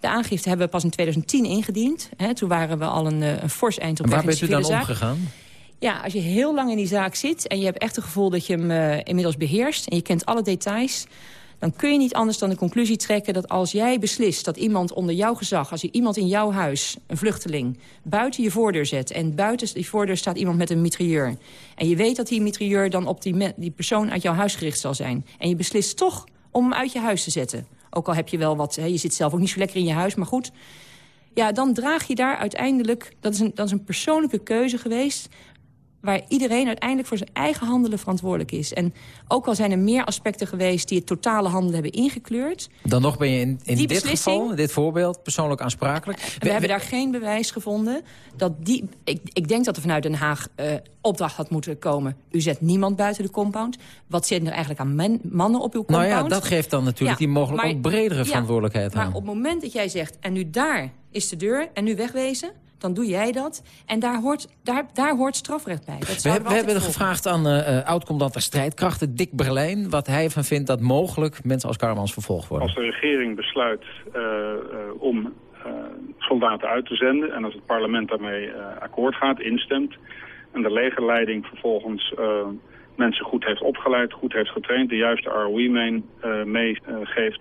Speaker 19: De aangifte hebben we pas in 2010 ingediend. Hè, toen waren we al een, een fors eind op
Speaker 11: en
Speaker 19: weg
Speaker 11: waar bent u dan
Speaker 19: zaak.
Speaker 11: omgegaan?
Speaker 19: Ja, als je heel lang in die zaak zit... en je hebt echt het gevoel dat je hem uh, inmiddels beheerst... en je kent alle details dan kun je niet anders dan de conclusie trekken... dat als jij beslist dat iemand onder jouw gezag... als je iemand in jouw huis, een vluchteling, buiten je voordeur zet... en buiten die voordeur staat iemand met een mitrailleur... en je weet dat die mitrailleur dan op die, die persoon uit jouw huis gericht zal zijn... en je beslist toch om hem uit je huis te zetten... ook al heb je wel wat, hè, je zit zelf ook niet zo lekker in je huis, maar goed... ja, dan draag je daar uiteindelijk... dat is een, dat is een persoonlijke keuze geweest waar iedereen uiteindelijk voor zijn eigen handelen verantwoordelijk is. En ook al zijn er meer aspecten geweest die het totale handelen hebben ingekleurd...
Speaker 11: Dan nog ben je in, in dit geval, in dit voorbeeld, persoonlijk aansprakelijk.
Speaker 19: We, we, hebben daar geen bewijs gevonden. Dat die, ik, ik denk dat er vanuit Den Haag uh, opdracht had moeten komen. U zet niemand buiten de compound. Wat zitten er eigenlijk aan men, mannen op uw compound?
Speaker 11: Nou ja, dat geeft dan natuurlijk ja, die mogelijk
Speaker 19: maar,
Speaker 11: ook bredere
Speaker 19: ja,
Speaker 11: verantwoordelijkheid
Speaker 19: maar
Speaker 11: aan.
Speaker 19: op het moment dat jij zegt, en nu daar is de deur, en nu wegwezen dan doe jij dat. En daar hoort, daar, daar hoort strafrecht bij. Dat
Speaker 11: we, hebben, we hebben gevraagd aan uh, oud-commandant der strijdkrachten, Dick Berlijn... wat hij van vindt dat mogelijk mensen als Karmans vervolgd worden.
Speaker 22: Als de regering besluit uh, uh, om soldaten uit te zenden... en als het parlement daarmee akkoord gaat, instemt... en de legerleiding vervolgens mensen goed heeft opgeleid, goed heeft getraind... de juiste ROI meegeeft... Mee,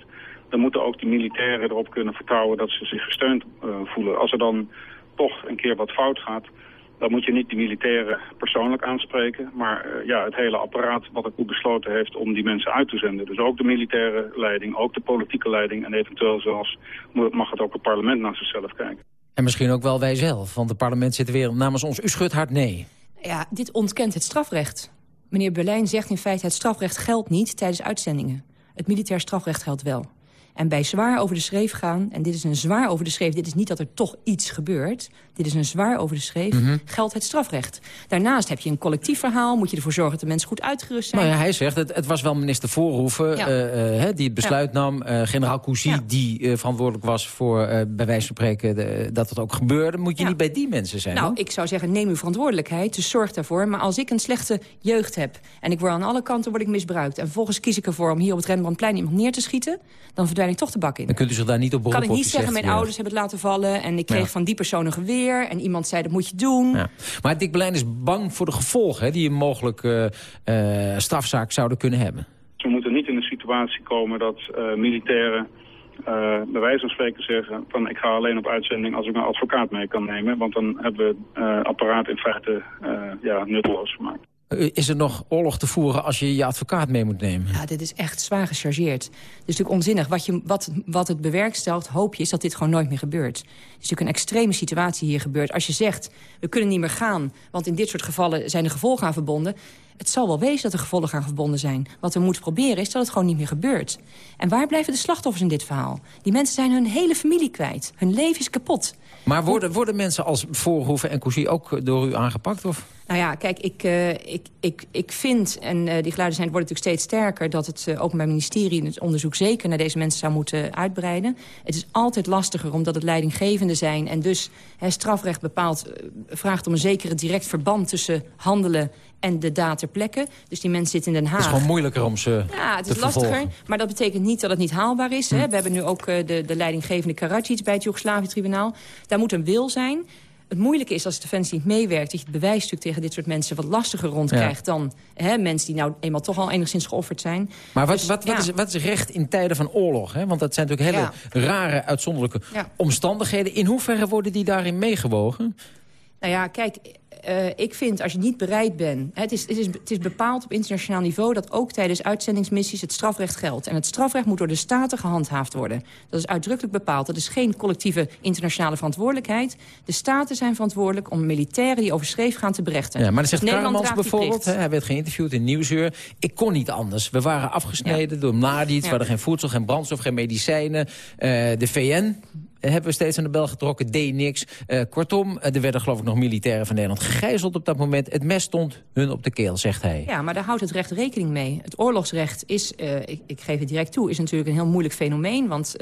Speaker 22: dan moeten ook de militairen erop kunnen vertrouwen dat ze zich gesteund voelen. Als er dan toch een keer wat fout gaat... dan moet je niet de militairen persoonlijk aanspreken... maar uh, ja, het hele apparaat wat het besloten heeft om die mensen uit te zenden. Dus ook de militaire leiding, ook de politieke leiding... en eventueel zelfs mag het ook het parlement naar zichzelf kijken.
Speaker 11: En misschien ook wel wij zelf, want het parlement zit weer namens ons... u schudt hard nee.
Speaker 19: Ja, dit ontkent het strafrecht. Meneer Berlijn zegt in feite het strafrecht geldt niet tijdens uitzendingen. Het militair strafrecht geldt wel. En bij zwaar over de schreef gaan, en dit is een zwaar over de schreef... dit is niet dat er toch iets gebeurt, dit is een zwaar over de schreef...
Speaker 11: Mhm.
Speaker 19: geldt het strafrecht. Daarnaast heb je een collectief verhaal, moet je ervoor zorgen... dat de mensen goed uitgerust zijn.
Speaker 11: Nou ja, hij zegt, het, het was wel minister Voorhoeven
Speaker 19: Ja.
Speaker 11: eh, eh, die het besluit nam. Eh, generaal Cousy, die verantwoordelijk was voor, bij wijze van spreken... de- dat het ook gebeurde. Moet je niet bij die mensen zijn?
Speaker 19: Nou,
Speaker 11: hoor?
Speaker 19: ik zou zeggen, neem uw verantwoordelijkheid, dus zorg daarvoor. Maar als ik een slechte jeugd heb en ik word aan alle kanten word ik misbruikt... en vervolgens kies ik ervoor om hier op het Rembrandtplein iemand neer te schieten... dan toch de bak in.
Speaker 11: Dan kunt u zich daar niet op beroepen.
Speaker 19: kan ik niet zeggen, mijn ouders hebben het laten vallen... en ik kreeg
Speaker 11: Ja.
Speaker 19: van die persoon een geweer en iemand zei dat moet je doen.
Speaker 11: Ja. Maar Dick Berlijn is bang voor de gevolgen... Hè, die een mogelijk eh, eh, strafzaak zouden kunnen hebben.
Speaker 22: We moeten niet in een situatie komen dat eh, militairen eh, bij wijze van spreken zeggen... van ik ga alleen op uitzending als ik mijn advocaat mee kan nemen. Want dan hebben we het eh, apparaat in feite eh, ja, nutteloos gemaakt.
Speaker 11: Eh, Is er nog oorlog te voeren als je je advocaat mee moet nemen?
Speaker 19: Ja, dit is echt zwaar gechargeerd. Het is natuurlijk onzinnig. Wat, je, wat, wat het bewerkstelligt, hoop je, is dat dit gewoon nooit meer gebeurt. Het is natuurlijk een extreme situatie hier gebeurt. Als je zegt, we kunnen niet meer gaan... want in dit soort gevallen zijn de gevolgen aan verbonden... het zal wel wezen dat er gevolgen aan verbonden zijn. Wat we moeten proberen is dat het gewoon niet meer gebeurt. En waar blijven de slachtoffers in dit verhaal? Die mensen zijn hun hele familie kwijt. Hun leven is kapot.
Speaker 11: Maar worden, worden mensen als Voorhoeven en Cousy ook door u aangepakt? Of?
Speaker 19: Nou ja, kijk, ik, eh, ik, ik, ik vind, en eh, die geluiden zijn, worden natuurlijk steeds sterker... dat het eh, Openbaar Ministerie het onderzoek zeker naar deze mensen zou moeten uitbreiden. Het is altijd lastiger omdat het leidinggevende zijn... en dus hè, strafrecht bepaalt, vraagt om een zekere direct verband... tussen handelen en de daad ter plekke. Dus die mensen zitten in Den Haag.
Speaker 11: Het is gewoon moeilijker om ze
Speaker 19: Ja, het is lastiger,
Speaker 11: vervolgen.
Speaker 19: maar dat betekent niet dat het niet haalbaar is.
Speaker 11: Hm.
Speaker 19: Hè. We hebben nu ook de, de leidinggevende Karadzic bij het Joegoslavië-tribunaal. Daar moet een wil zijn. Het moeilijke is als Defensie niet meewerkt... dat je het bewijsstuk tegen dit soort mensen wat lastiger rondkrijgt... dan hè, mensen die nou eenmaal toch al enigszins geofferd zijn.
Speaker 11: Maar wat,
Speaker 19: Dus,
Speaker 11: wat, wat,
Speaker 19: ja.
Speaker 11: is, wat is recht in tijden van oorlog? Hè? Want dat zijn natuurlijk hele rare, uitzonderlijke omstandigheden. In hoeverre worden die daarin meegewogen?
Speaker 19: Nou ja, kijk, uh, ik vind als je niet bereid bent... Het is, het, is, het is bepaald op internationaal niveau dat ook tijdens uitzendingsmissies het strafrecht geldt. En het strafrecht moet door de staten gehandhaafd worden. Dat is uitdrukkelijk bepaald. Dat is geen collectieve internationale verantwoordelijkheid. De staten zijn verantwoordelijk om militairen die over scheef gaan te berechten.
Speaker 11: Ja, maar dan zegt
Speaker 19: dus
Speaker 11: bijvoorbeeld, hij werd geïnterviewd in Nieuwsuur... ik kon niet anders. We waren afgesneden door Mladic, we hadden geen voedsel, geen brandstof, geen medicijnen. Uh, de VN hebben we steeds aan de bel getrokken, deed niks. Uh, kortom, er werden geloof ik nog militairen van Nederland gegijzeld op dat moment. Het mes stond hun op de keel, zegt hij.
Speaker 19: Ja, maar daar houdt het recht rekening mee. Het oorlogsrecht is, uh, ik, ik, geef het direct toe, is natuurlijk een heel moeilijk fenomeen. Want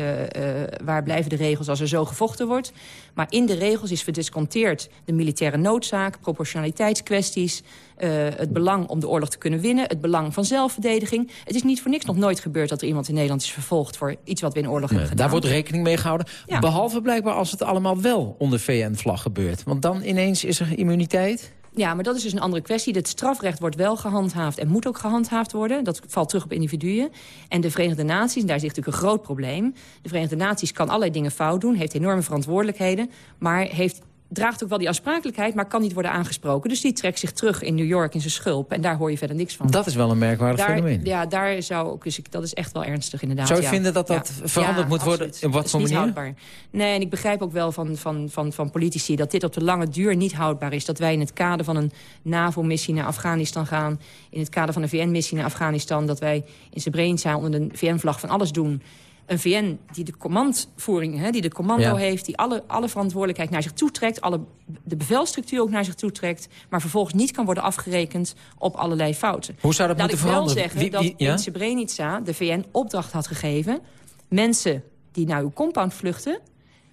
Speaker 19: waar blijven de regels als er zo gevochten wordt? Maar in de regels is verdisconteerd de militaire noodzaak, proportionaliteitskwesties... Uh, het belang om de oorlog te kunnen winnen, het belang van zelfverdediging. Het is niet voor niks nog nooit gebeurd dat er iemand in Nederland is vervolgd... voor iets wat we in oorlog nee, hebben
Speaker 11: gedaan. Daar wordt rekening mee gehouden. Ja. Behalve blijkbaar als het allemaal wel onder VN-vlag gebeurt. Want dan ineens is er immuniteit...
Speaker 19: Ja, maar dat is dus een andere kwestie. Het strafrecht wordt wel gehandhaafd en moet ook gehandhaafd worden. Dat valt terug op individuen. En de Verenigde Naties, daar zit natuurlijk een groot probleem. De Verenigde Naties kan allerlei dingen fout doen, heeft enorme verantwoordelijkheden... maar heeft draagt ook wel die aansprakelijkheid, maar kan niet worden aangesproken. Dus die trekt zich terug in New York in zijn schulp. En daar hoor je verder niks van.
Speaker 11: Dat is wel een merkwaardig
Speaker 19: daar,
Speaker 11: fenomeen.
Speaker 19: Ja, daar zou ook, dus ik, dat is echt wel ernstig inderdaad.
Speaker 11: Zou je
Speaker 19: ja.
Speaker 11: vinden dat dat
Speaker 19: ja.
Speaker 11: veranderd
Speaker 19: ja,
Speaker 11: moet worden? In wat voor manier?
Speaker 19: Houdbaar. Nee, en ik begrijp ook wel van, van, van, van politici dat dit op de lange duur niet houdbaar is. Dat wij in het kader van een NAVO-missie naar Afghanistan gaan... in het kader van een VN-missie naar Afghanistan... dat wij in Srebrenica onder de VN-vlag van alles doen een VN die de commandvoering, hè, die de commando
Speaker 11: Ja.
Speaker 19: heeft... die alle, alle verantwoordelijkheid naar zich toetrekt... Alle, de bevelstructuur ook naar zich toetrekt... maar vervolgens niet kan worden afgerekend op allerlei fouten.
Speaker 11: Hoe zou dat
Speaker 19: Laat
Speaker 11: moeten
Speaker 19: ik wel
Speaker 11: veranderen?
Speaker 19: zeggen
Speaker 11: Wie- wie-
Speaker 19: dat in Srebrenica de VN opdracht had gegeven... mensen die naar uw compound vluchten...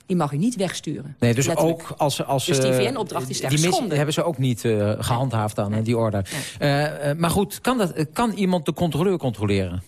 Speaker 19: die mag u niet wegsturen.
Speaker 11: Nee, dus
Speaker 19: Letterlijk.
Speaker 11: ook als, als
Speaker 19: Dus die
Speaker 11: eh,
Speaker 19: VN-opdracht is daar
Speaker 11: Die
Speaker 19: geschonden.
Speaker 11: hebben ze ook niet eh, gehandhaafd aan, die orde. Eh, maar goed, kan, dat, kan iemand de controleur controleren?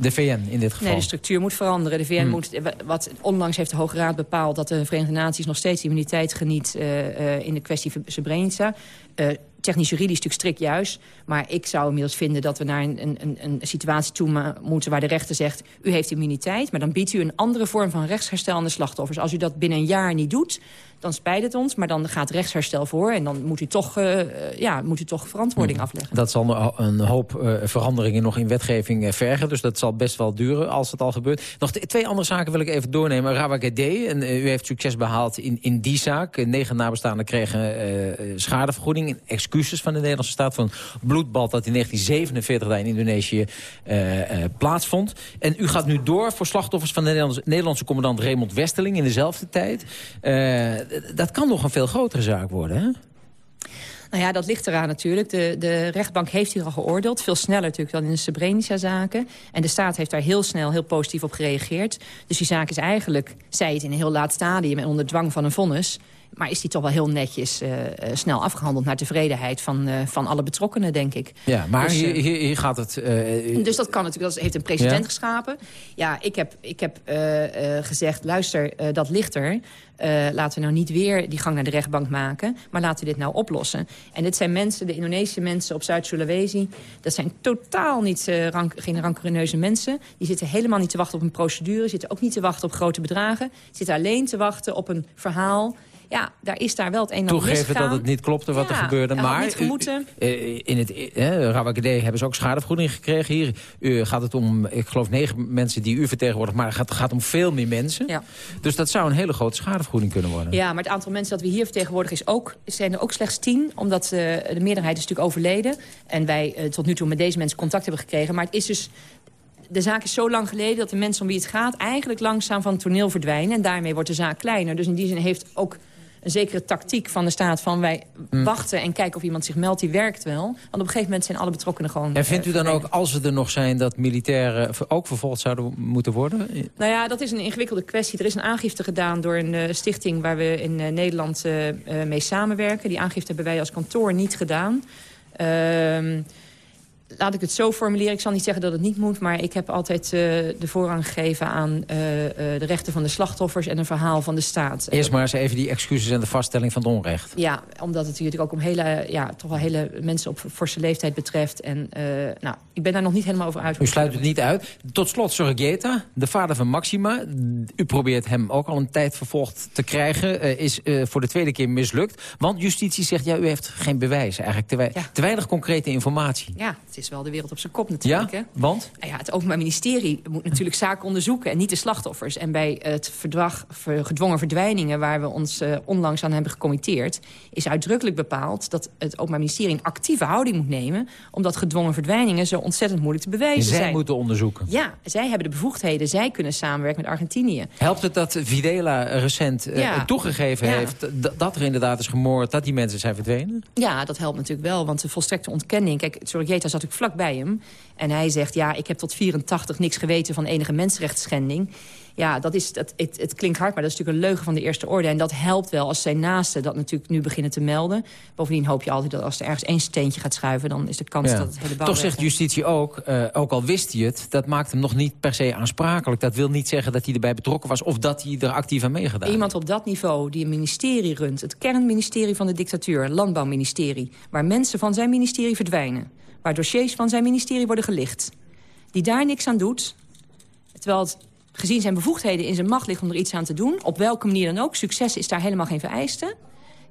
Speaker 11: De VN in dit geval?
Speaker 19: Nee, de structuur moet veranderen. De VN
Speaker 11: Hmm.
Speaker 19: moet, eh, wat, onlangs heeft de Hoge Raad bepaald... dat de Verenigde Naties nog steeds immuniteit geniet eh, eh, in de kwestie van Srebrenica. Eh, technisch juridisch natuurlijk strikt juist. Maar ik zou inmiddels vinden dat we naar een, een, een- een situatie toe moeten... waar de rechter zegt, u heeft immuniteit... maar dan biedt u een andere vorm van rechtsherstel aan de slachtoffers. Als u dat binnen een jaar niet doet, dan spijt het ons... maar dan gaat rechtsherstel voor en dan moet u toch, eh, eh, ja, moet u toch verantwoording
Speaker 11: Hmm.
Speaker 19: afleggen.
Speaker 11: Dat zal nog een hoop eh, veranderingen nog in wetgeving vergen. Dus dat zal best wel duren als het al gebeurt. Nog twee andere zaken wil ik even doornemen. Rawagede, en u heeft succes behaald in, in die zaak. Negen nabestaanden kregen schadevergoeding. en Excuses van de Nederlandse staat een bloedbad... dat in 1947 daar in Indonesië eh, eh, plaatsvond. En u gaat nu door voor slachtoffers van de Nederlandse, Nederlandse commandant Raymond Westerling... in dezelfde tijd. Eh, dat kan nog een veel grotere zaak worden, hè?
Speaker 19: Nou ja, dat ligt eraan natuurlijk. De, de rechtbank heeft hier al geoordeeld. Veel sneller natuurlijk dan in de Srebrenica-zaken. En de staat heeft daar heel snel, heel positief op gereageerd. Dus die zaak is eigenlijk, zij het in een heel laat stadium... en onder dwang van een vonnis... maar is die toch wel heel netjes eh, eh, snel afgehandeld... naar tevredenheid van, eh, van alle betrokkenen, denk ik.
Speaker 11: Ja, maar
Speaker 19: Dus,
Speaker 11: hier, hier, hier gaat het...
Speaker 19: dus dat kan natuurlijk, dat heeft een president
Speaker 11: Ja.
Speaker 19: geschapen. Ja, ik heb, ik heb gezegd, luister, dat ligt er. Eh, laten we nou niet weer die gang naar de rechtbank maken... maar laten we dit nou oplossen. En dit zijn mensen, de Indonesische mensen op Zuid-Sulawesi... dat zijn totaal niet eh, rank, geen rancuneuze mensen. Die zitten helemaal niet te wachten op een procedure... zitten ook niet te wachten op grote bedragen. Zitten alleen te wachten op een verhaal... Ja, daar is daar wel het een en ander
Speaker 11: toegeven dat het niet klopte wat er gebeurde. Maar u- eh, in het eh, hebben ze ook schadevergoeding gekregen. Hier u, gaat het om, ik geloof, negen mensen die u vertegenwoordigt... maar het gaat, gaat om veel meer mensen.
Speaker 19: Ja.
Speaker 11: Dus dat zou een hele grote schadevergoeding kunnen worden.
Speaker 19: Ja, maar het aantal mensen dat we hier vertegenwoordigen is ook, zijn er ook slechts tien. Omdat eh, de meerderheid is natuurlijk overleden. En wij eh, tot nu toe met deze mensen contact hebben gekregen. Maar het is dus... De zaak is zo lang geleden dat de mensen om wie het gaat... eigenlijk langzaam van het toneel verdwijnen. En daarmee wordt de zaak kleiner. Dus in die zin heeft ook een zekere tactiek van de staat... van wij
Speaker 11: Hmm.
Speaker 19: wachten en kijken of iemand zich meldt, die werkt wel. Want op een gegeven moment zijn alle betrokkenen gewoon...
Speaker 11: En vindt
Speaker 19: eh,
Speaker 11: u dan ook,
Speaker 19: verdwenen.
Speaker 11: als ze er nog zijn... dat militairen ook vervolgd zouden moeten worden?
Speaker 19: Nou ja, dat is een ingewikkelde kwestie. Er is een aangifte gedaan door een eh, stichting waar we in eh, Nederland eh, eh, mee samenwerken. Die aangifte hebben wij als kantoor niet gedaan. Ehm, laat ik het zo formuleren. Ik zal niet zeggen dat het niet moet... maar ik heb altijd uh, de voorrang gegeven aan uh, de rechten van de slachtoffers... en een verhaal van de staat.
Speaker 11: Eerst maar eens even die excuses en de vaststelling van het onrecht.
Speaker 19: Ja, omdat het natuurlijk ook om hele, ja, toch wel hele mensen op forse leeftijd betreft. En nou, ik ben daar nog niet helemaal over uit.
Speaker 11: U sluit het niet uit. Tot slot Sorgeta, de vader van Maxima. U probeert hem ook al een tijd vervolgd te krijgen. is voor de tweede keer mislukt. Want justitie zegt, ja, u heeft geen bewijs. Eigenlijk te, we ja. te weinig concrete informatie.
Speaker 19: Ja, het is wel de wereld op zijn kop natuurlijk.
Speaker 11: Ja,
Speaker 19: hè?
Speaker 11: want?
Speaker 19: Nou ja, het Openbaar Ministerie moet natuurlijk zaken onderzoeken... en niet de slachtoffers. En bij het verdrag voor gedwongen verdwijningen... waar we ons uh, onlangs aan hebben gecommitteerd... is uitdrukkelijk bepaald dat het Openbaar Ministerie... een actieve houding moet nemen... omdat gedwongen verdwijningen zo ontzettend moeilijk te bewijzen
Speaker 11: zij
Speaker 19: zijn.
Speaker 11: Zij moeten onderzoeken?
Speaker 19: Ja, zij hebben de bevoegdheden. Zij kunnen samenwerken met Argentinië.
Speaker 11: Helpt het dat Videla recent uh, ja. toegegeven ja. heeft... dat er inderdaad is gemoord, dat die mensen zijn verdwenen?
Speaker 19: Ja, dat helpt natuurlijk wel, want de volstrekte ontkenning... Kijk, Sorgeta zat vlak bij hem. En hij zegt, ja, ik heb tot 84 niks geweten van enige mensenrechtsschending. Ja, dat is, dat, het, het klinkt hard, maar dat is natuurlijk een leugen van de eerste orde. En dat helpt wel als zijn naasten dat natuurlijk nu beginnen te melden. Bovendien hoop je altijd dat als er ergens één steentje gaat schuiven... dan is de kans
Speaker 11: ja.
Speaker 19: dat het hele bouw
Speaker 11: Toch zegt justitie ook, uh, ook al wist hij het... dat maakt hem nog niet per se aansprakelijk. Dat wil niet zeggen dat hij erbij betrokken was... of dat hij er actief aan meegedaan
Speaker 19: Iemand op dat niveau die een ministerie runt... het kernministerie van de dictatuur, landbouwministerie... waar mensen van zijn ministerie verdwijnen waar dossiers van zijn ministerie worden gelicht. Die daar niks aan doet, terwijl het gezien zijn bevoegdheden in zijn macht ligt om er iets aan te doen... op welke manier dan ook, succes is daar helemaal geen vereiste...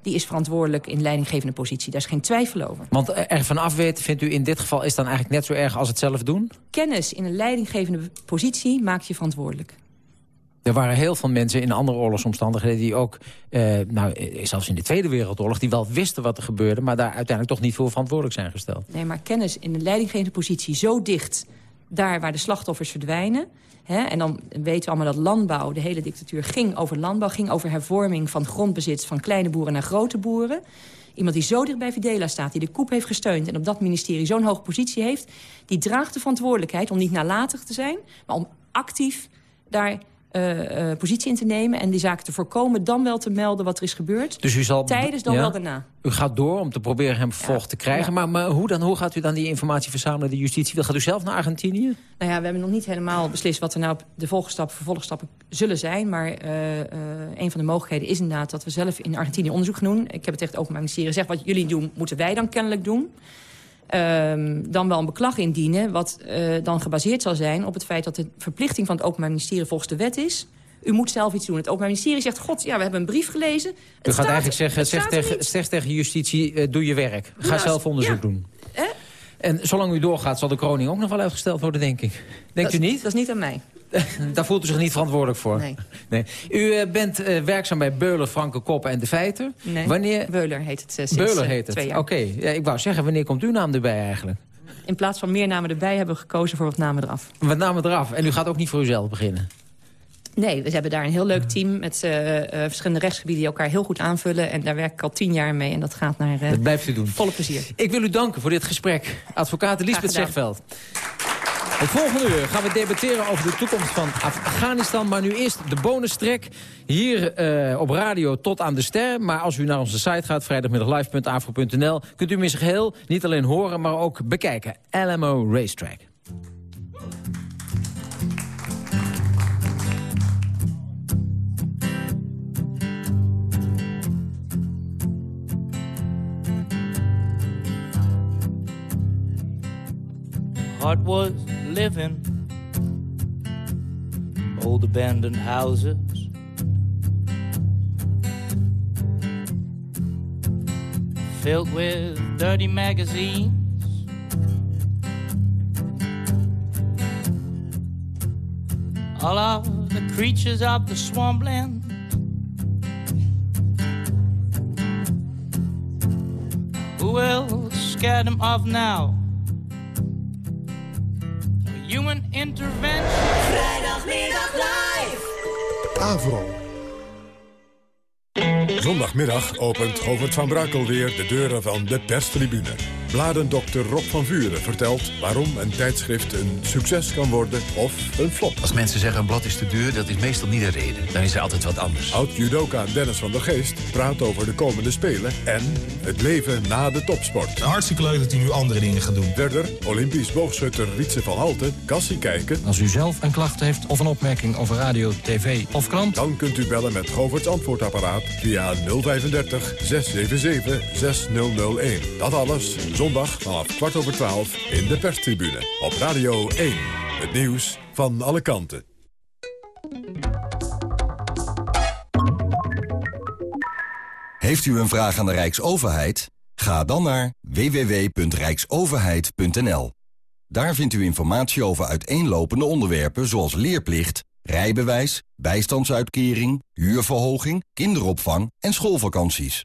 Speaker 19: die is verantwoordelijk in leidinggevende positie. Daar is geen twijfel over.
Speaker 11: Want er vanaf weten, vindt u in dit geval... is dan eigenlijk net zo erg als het zelf doen?
Speaker 19: Kennis in een leidinggevende positie maakt je verantwoordelijk.
Speaker 11: Er waren heel veel mensen in andere oorlogsomstandigheden... die ook, eh, nou, zelfs in de Tweede Wereldoorlog... die wel wisten wat er gebeurde... maar daar uiteindelijk toch niet voor verantwoordelijk zijn gesteld.
Speaker 19: Nee, maar kennis in een leidinggevende positie zo dicht... daar waar de slachtoffers verdwijnen... Hè, en dan weten we allemaal dat landbouw, de hele dictatuur... ging over landbouw, ging over hervorming van grondbezit... van kleine boeren naar grote boeren... Iemand die zo dicht bij Videla staat, die de koep heeft gesteund... en op dat ministerie zo'n hoge positie heeft... die draagt de verantwoordelijkheid om niet nalatig te zijn... maar om actief daar uh, uh, positie in te nemen... en die zaken te voorkomen, dan wel te melden wat er is gebeurd.
Speaker 11: Dus u zal,
Speaker 19: Tijdens, dan
Speaker 11: ja,
Speaker 19: wel daarna.
Speaker 11: U gaat door om te proberen hem vervolgd te krijgen. Ja. Maar, maar hoe, dan, hoe gaat u dan die informatie verzamelen, de justitie wil? Gaat u zelf naar Argentinië?
Speaker 19: Nou ja, we hebben nog niet helemaal beslist... wat er nou de volgstappen, vervolgstappen zullen zijn. Maar uh, een van de mogelijkheden is inderdaad... dat we zelf in Argentinië onderzoek gaan doen. Ik heb het tegen het Openbaar Ministerie gezegd... wat jullie doen, moeten wij dan kennelijk doen. Um, dan wel een beklag indienen... wat uh, dan gebaseerd zal zijn op het feit dat de verplichting van het Openbaar Ministerie volgens de wet is... U moet zelf iets doen. Het Openbaar Ministerie zegt, god, ja, we hebben een brief gelezen. Het
Speaker 11: U
Speaker 19: gaat
Speaker 11: eigenlijk zeggen, zeg tegen, zeg tegen justitie, uh, doe je werk. Ga
Speaker 19: nou,
Speaker 11: zelf onderzoek
Speaker 19: ja.
Speaker 11: doen.
Speaker 19: Eh?
Speaker 11: En zolang u doorgaat, zal de kroning ook nog wel uitgesteld worden, denk ik. Denkt
Speaker 19: dat,
Speaker 11: u niet?
Speaker 19: Dat is niet aan mij.
Speaker 11: Daar voelt u zich niet verantwoordelijk voor?
Speaker 19: Nee.
Speaker 11: nee. U uh, bent uh, werkzaam bij Beuler, Franke Koppen en De Feiten.
Speaker 19: Nee,
Speaker 11: wanneer...
Speaker 19: Beuler heet het uh, sinds
Speaker 11: Beuler heet het,
Speaker 19: twee jaar.
Speaker 11: oké. Okay. Ja, ik wou zeggen, wanneer komt uw naam erbij eigenlijk?
Speaker 19: In plaats van meer namen erbij hebben we gekozen voor wat namen eraf.
Speaker 11: Wat namen eraf? En u gaat ook niet voor uzelf beginnen?
Speaker 19: Nee, we hebben daar een heel leuk team met uh, uh, verschillende rechtsgebieden... die elkaar heel goed aanvullen. En daar werk ik al tien jaar mee. En dat gaat naar uh,
Speaker 11: dat blijft u doen.
Speaker 19: volle plezier.
Speaker 11: Ik wil u danken voor dit gesprek. Advocaat Lisbeth Zegveld. Het volgende uur gaan we debatteren over de toekomst van Afghanistan. Maar nu eerst de bonustrek. Hier uh, op radio tot aan de ster. Maar als u naar onze site gaat, vrijdagmiddaglive.afro.nl... kunt u hem in zijn geheel niet alleen horen, maar ook bekijken. LMO Racetrack.
Speaker 14: heart was living. Old abandoned houses. Filled with dirty magazines. All of the creatures of the swampland. Who will scare them off now? Human intervention.
Speaker 20: Vrijdagmiddag live.
Speaker 1: Avro. Zondagmiddag opent Govert van Brakel weer de deuren van de perstribune. Bladendokter Rob van Vuren vertelt waarom een tijdschrift een succes kan worden of een flop.
Speaker 23: Als mensen zeggen een blad is te duur, dat is meestal niet de reden. Dan is er altijd wat anders.
Speaker 1: Oud-judoka Dennis van der Geest praat over de komende Spelen... en het leven na de topsport.
Speaker 24: Hartstikke leuk dat u nu andere dingen gaat doen.
Speaker 1: Verder Olympisch boogschutter Rietse van Halten, Cassie kijken.
Speaker 25: Als u zelf een klacht heeft of een opmerking over radio, tv of krant...
Speaker 1: dan kunt u bellen met Govert's antwoordapparaat via 035 677 6001. Dat alles zondag vanaf kwart over twaalf in de perstribune op Radio 1. Het nieuws van alle kanten.
Speaker 8: Heeft u een vraag aan de Rijksoverheid? Ga dan naar www.rijksoverheid.nl. Daar vindt u informatie over uiteenlopende onderwerpen zoals leerplicht, rijbewijs, bijstandsuitkering, huurverhoging, kinderopvang en schoolvakanties.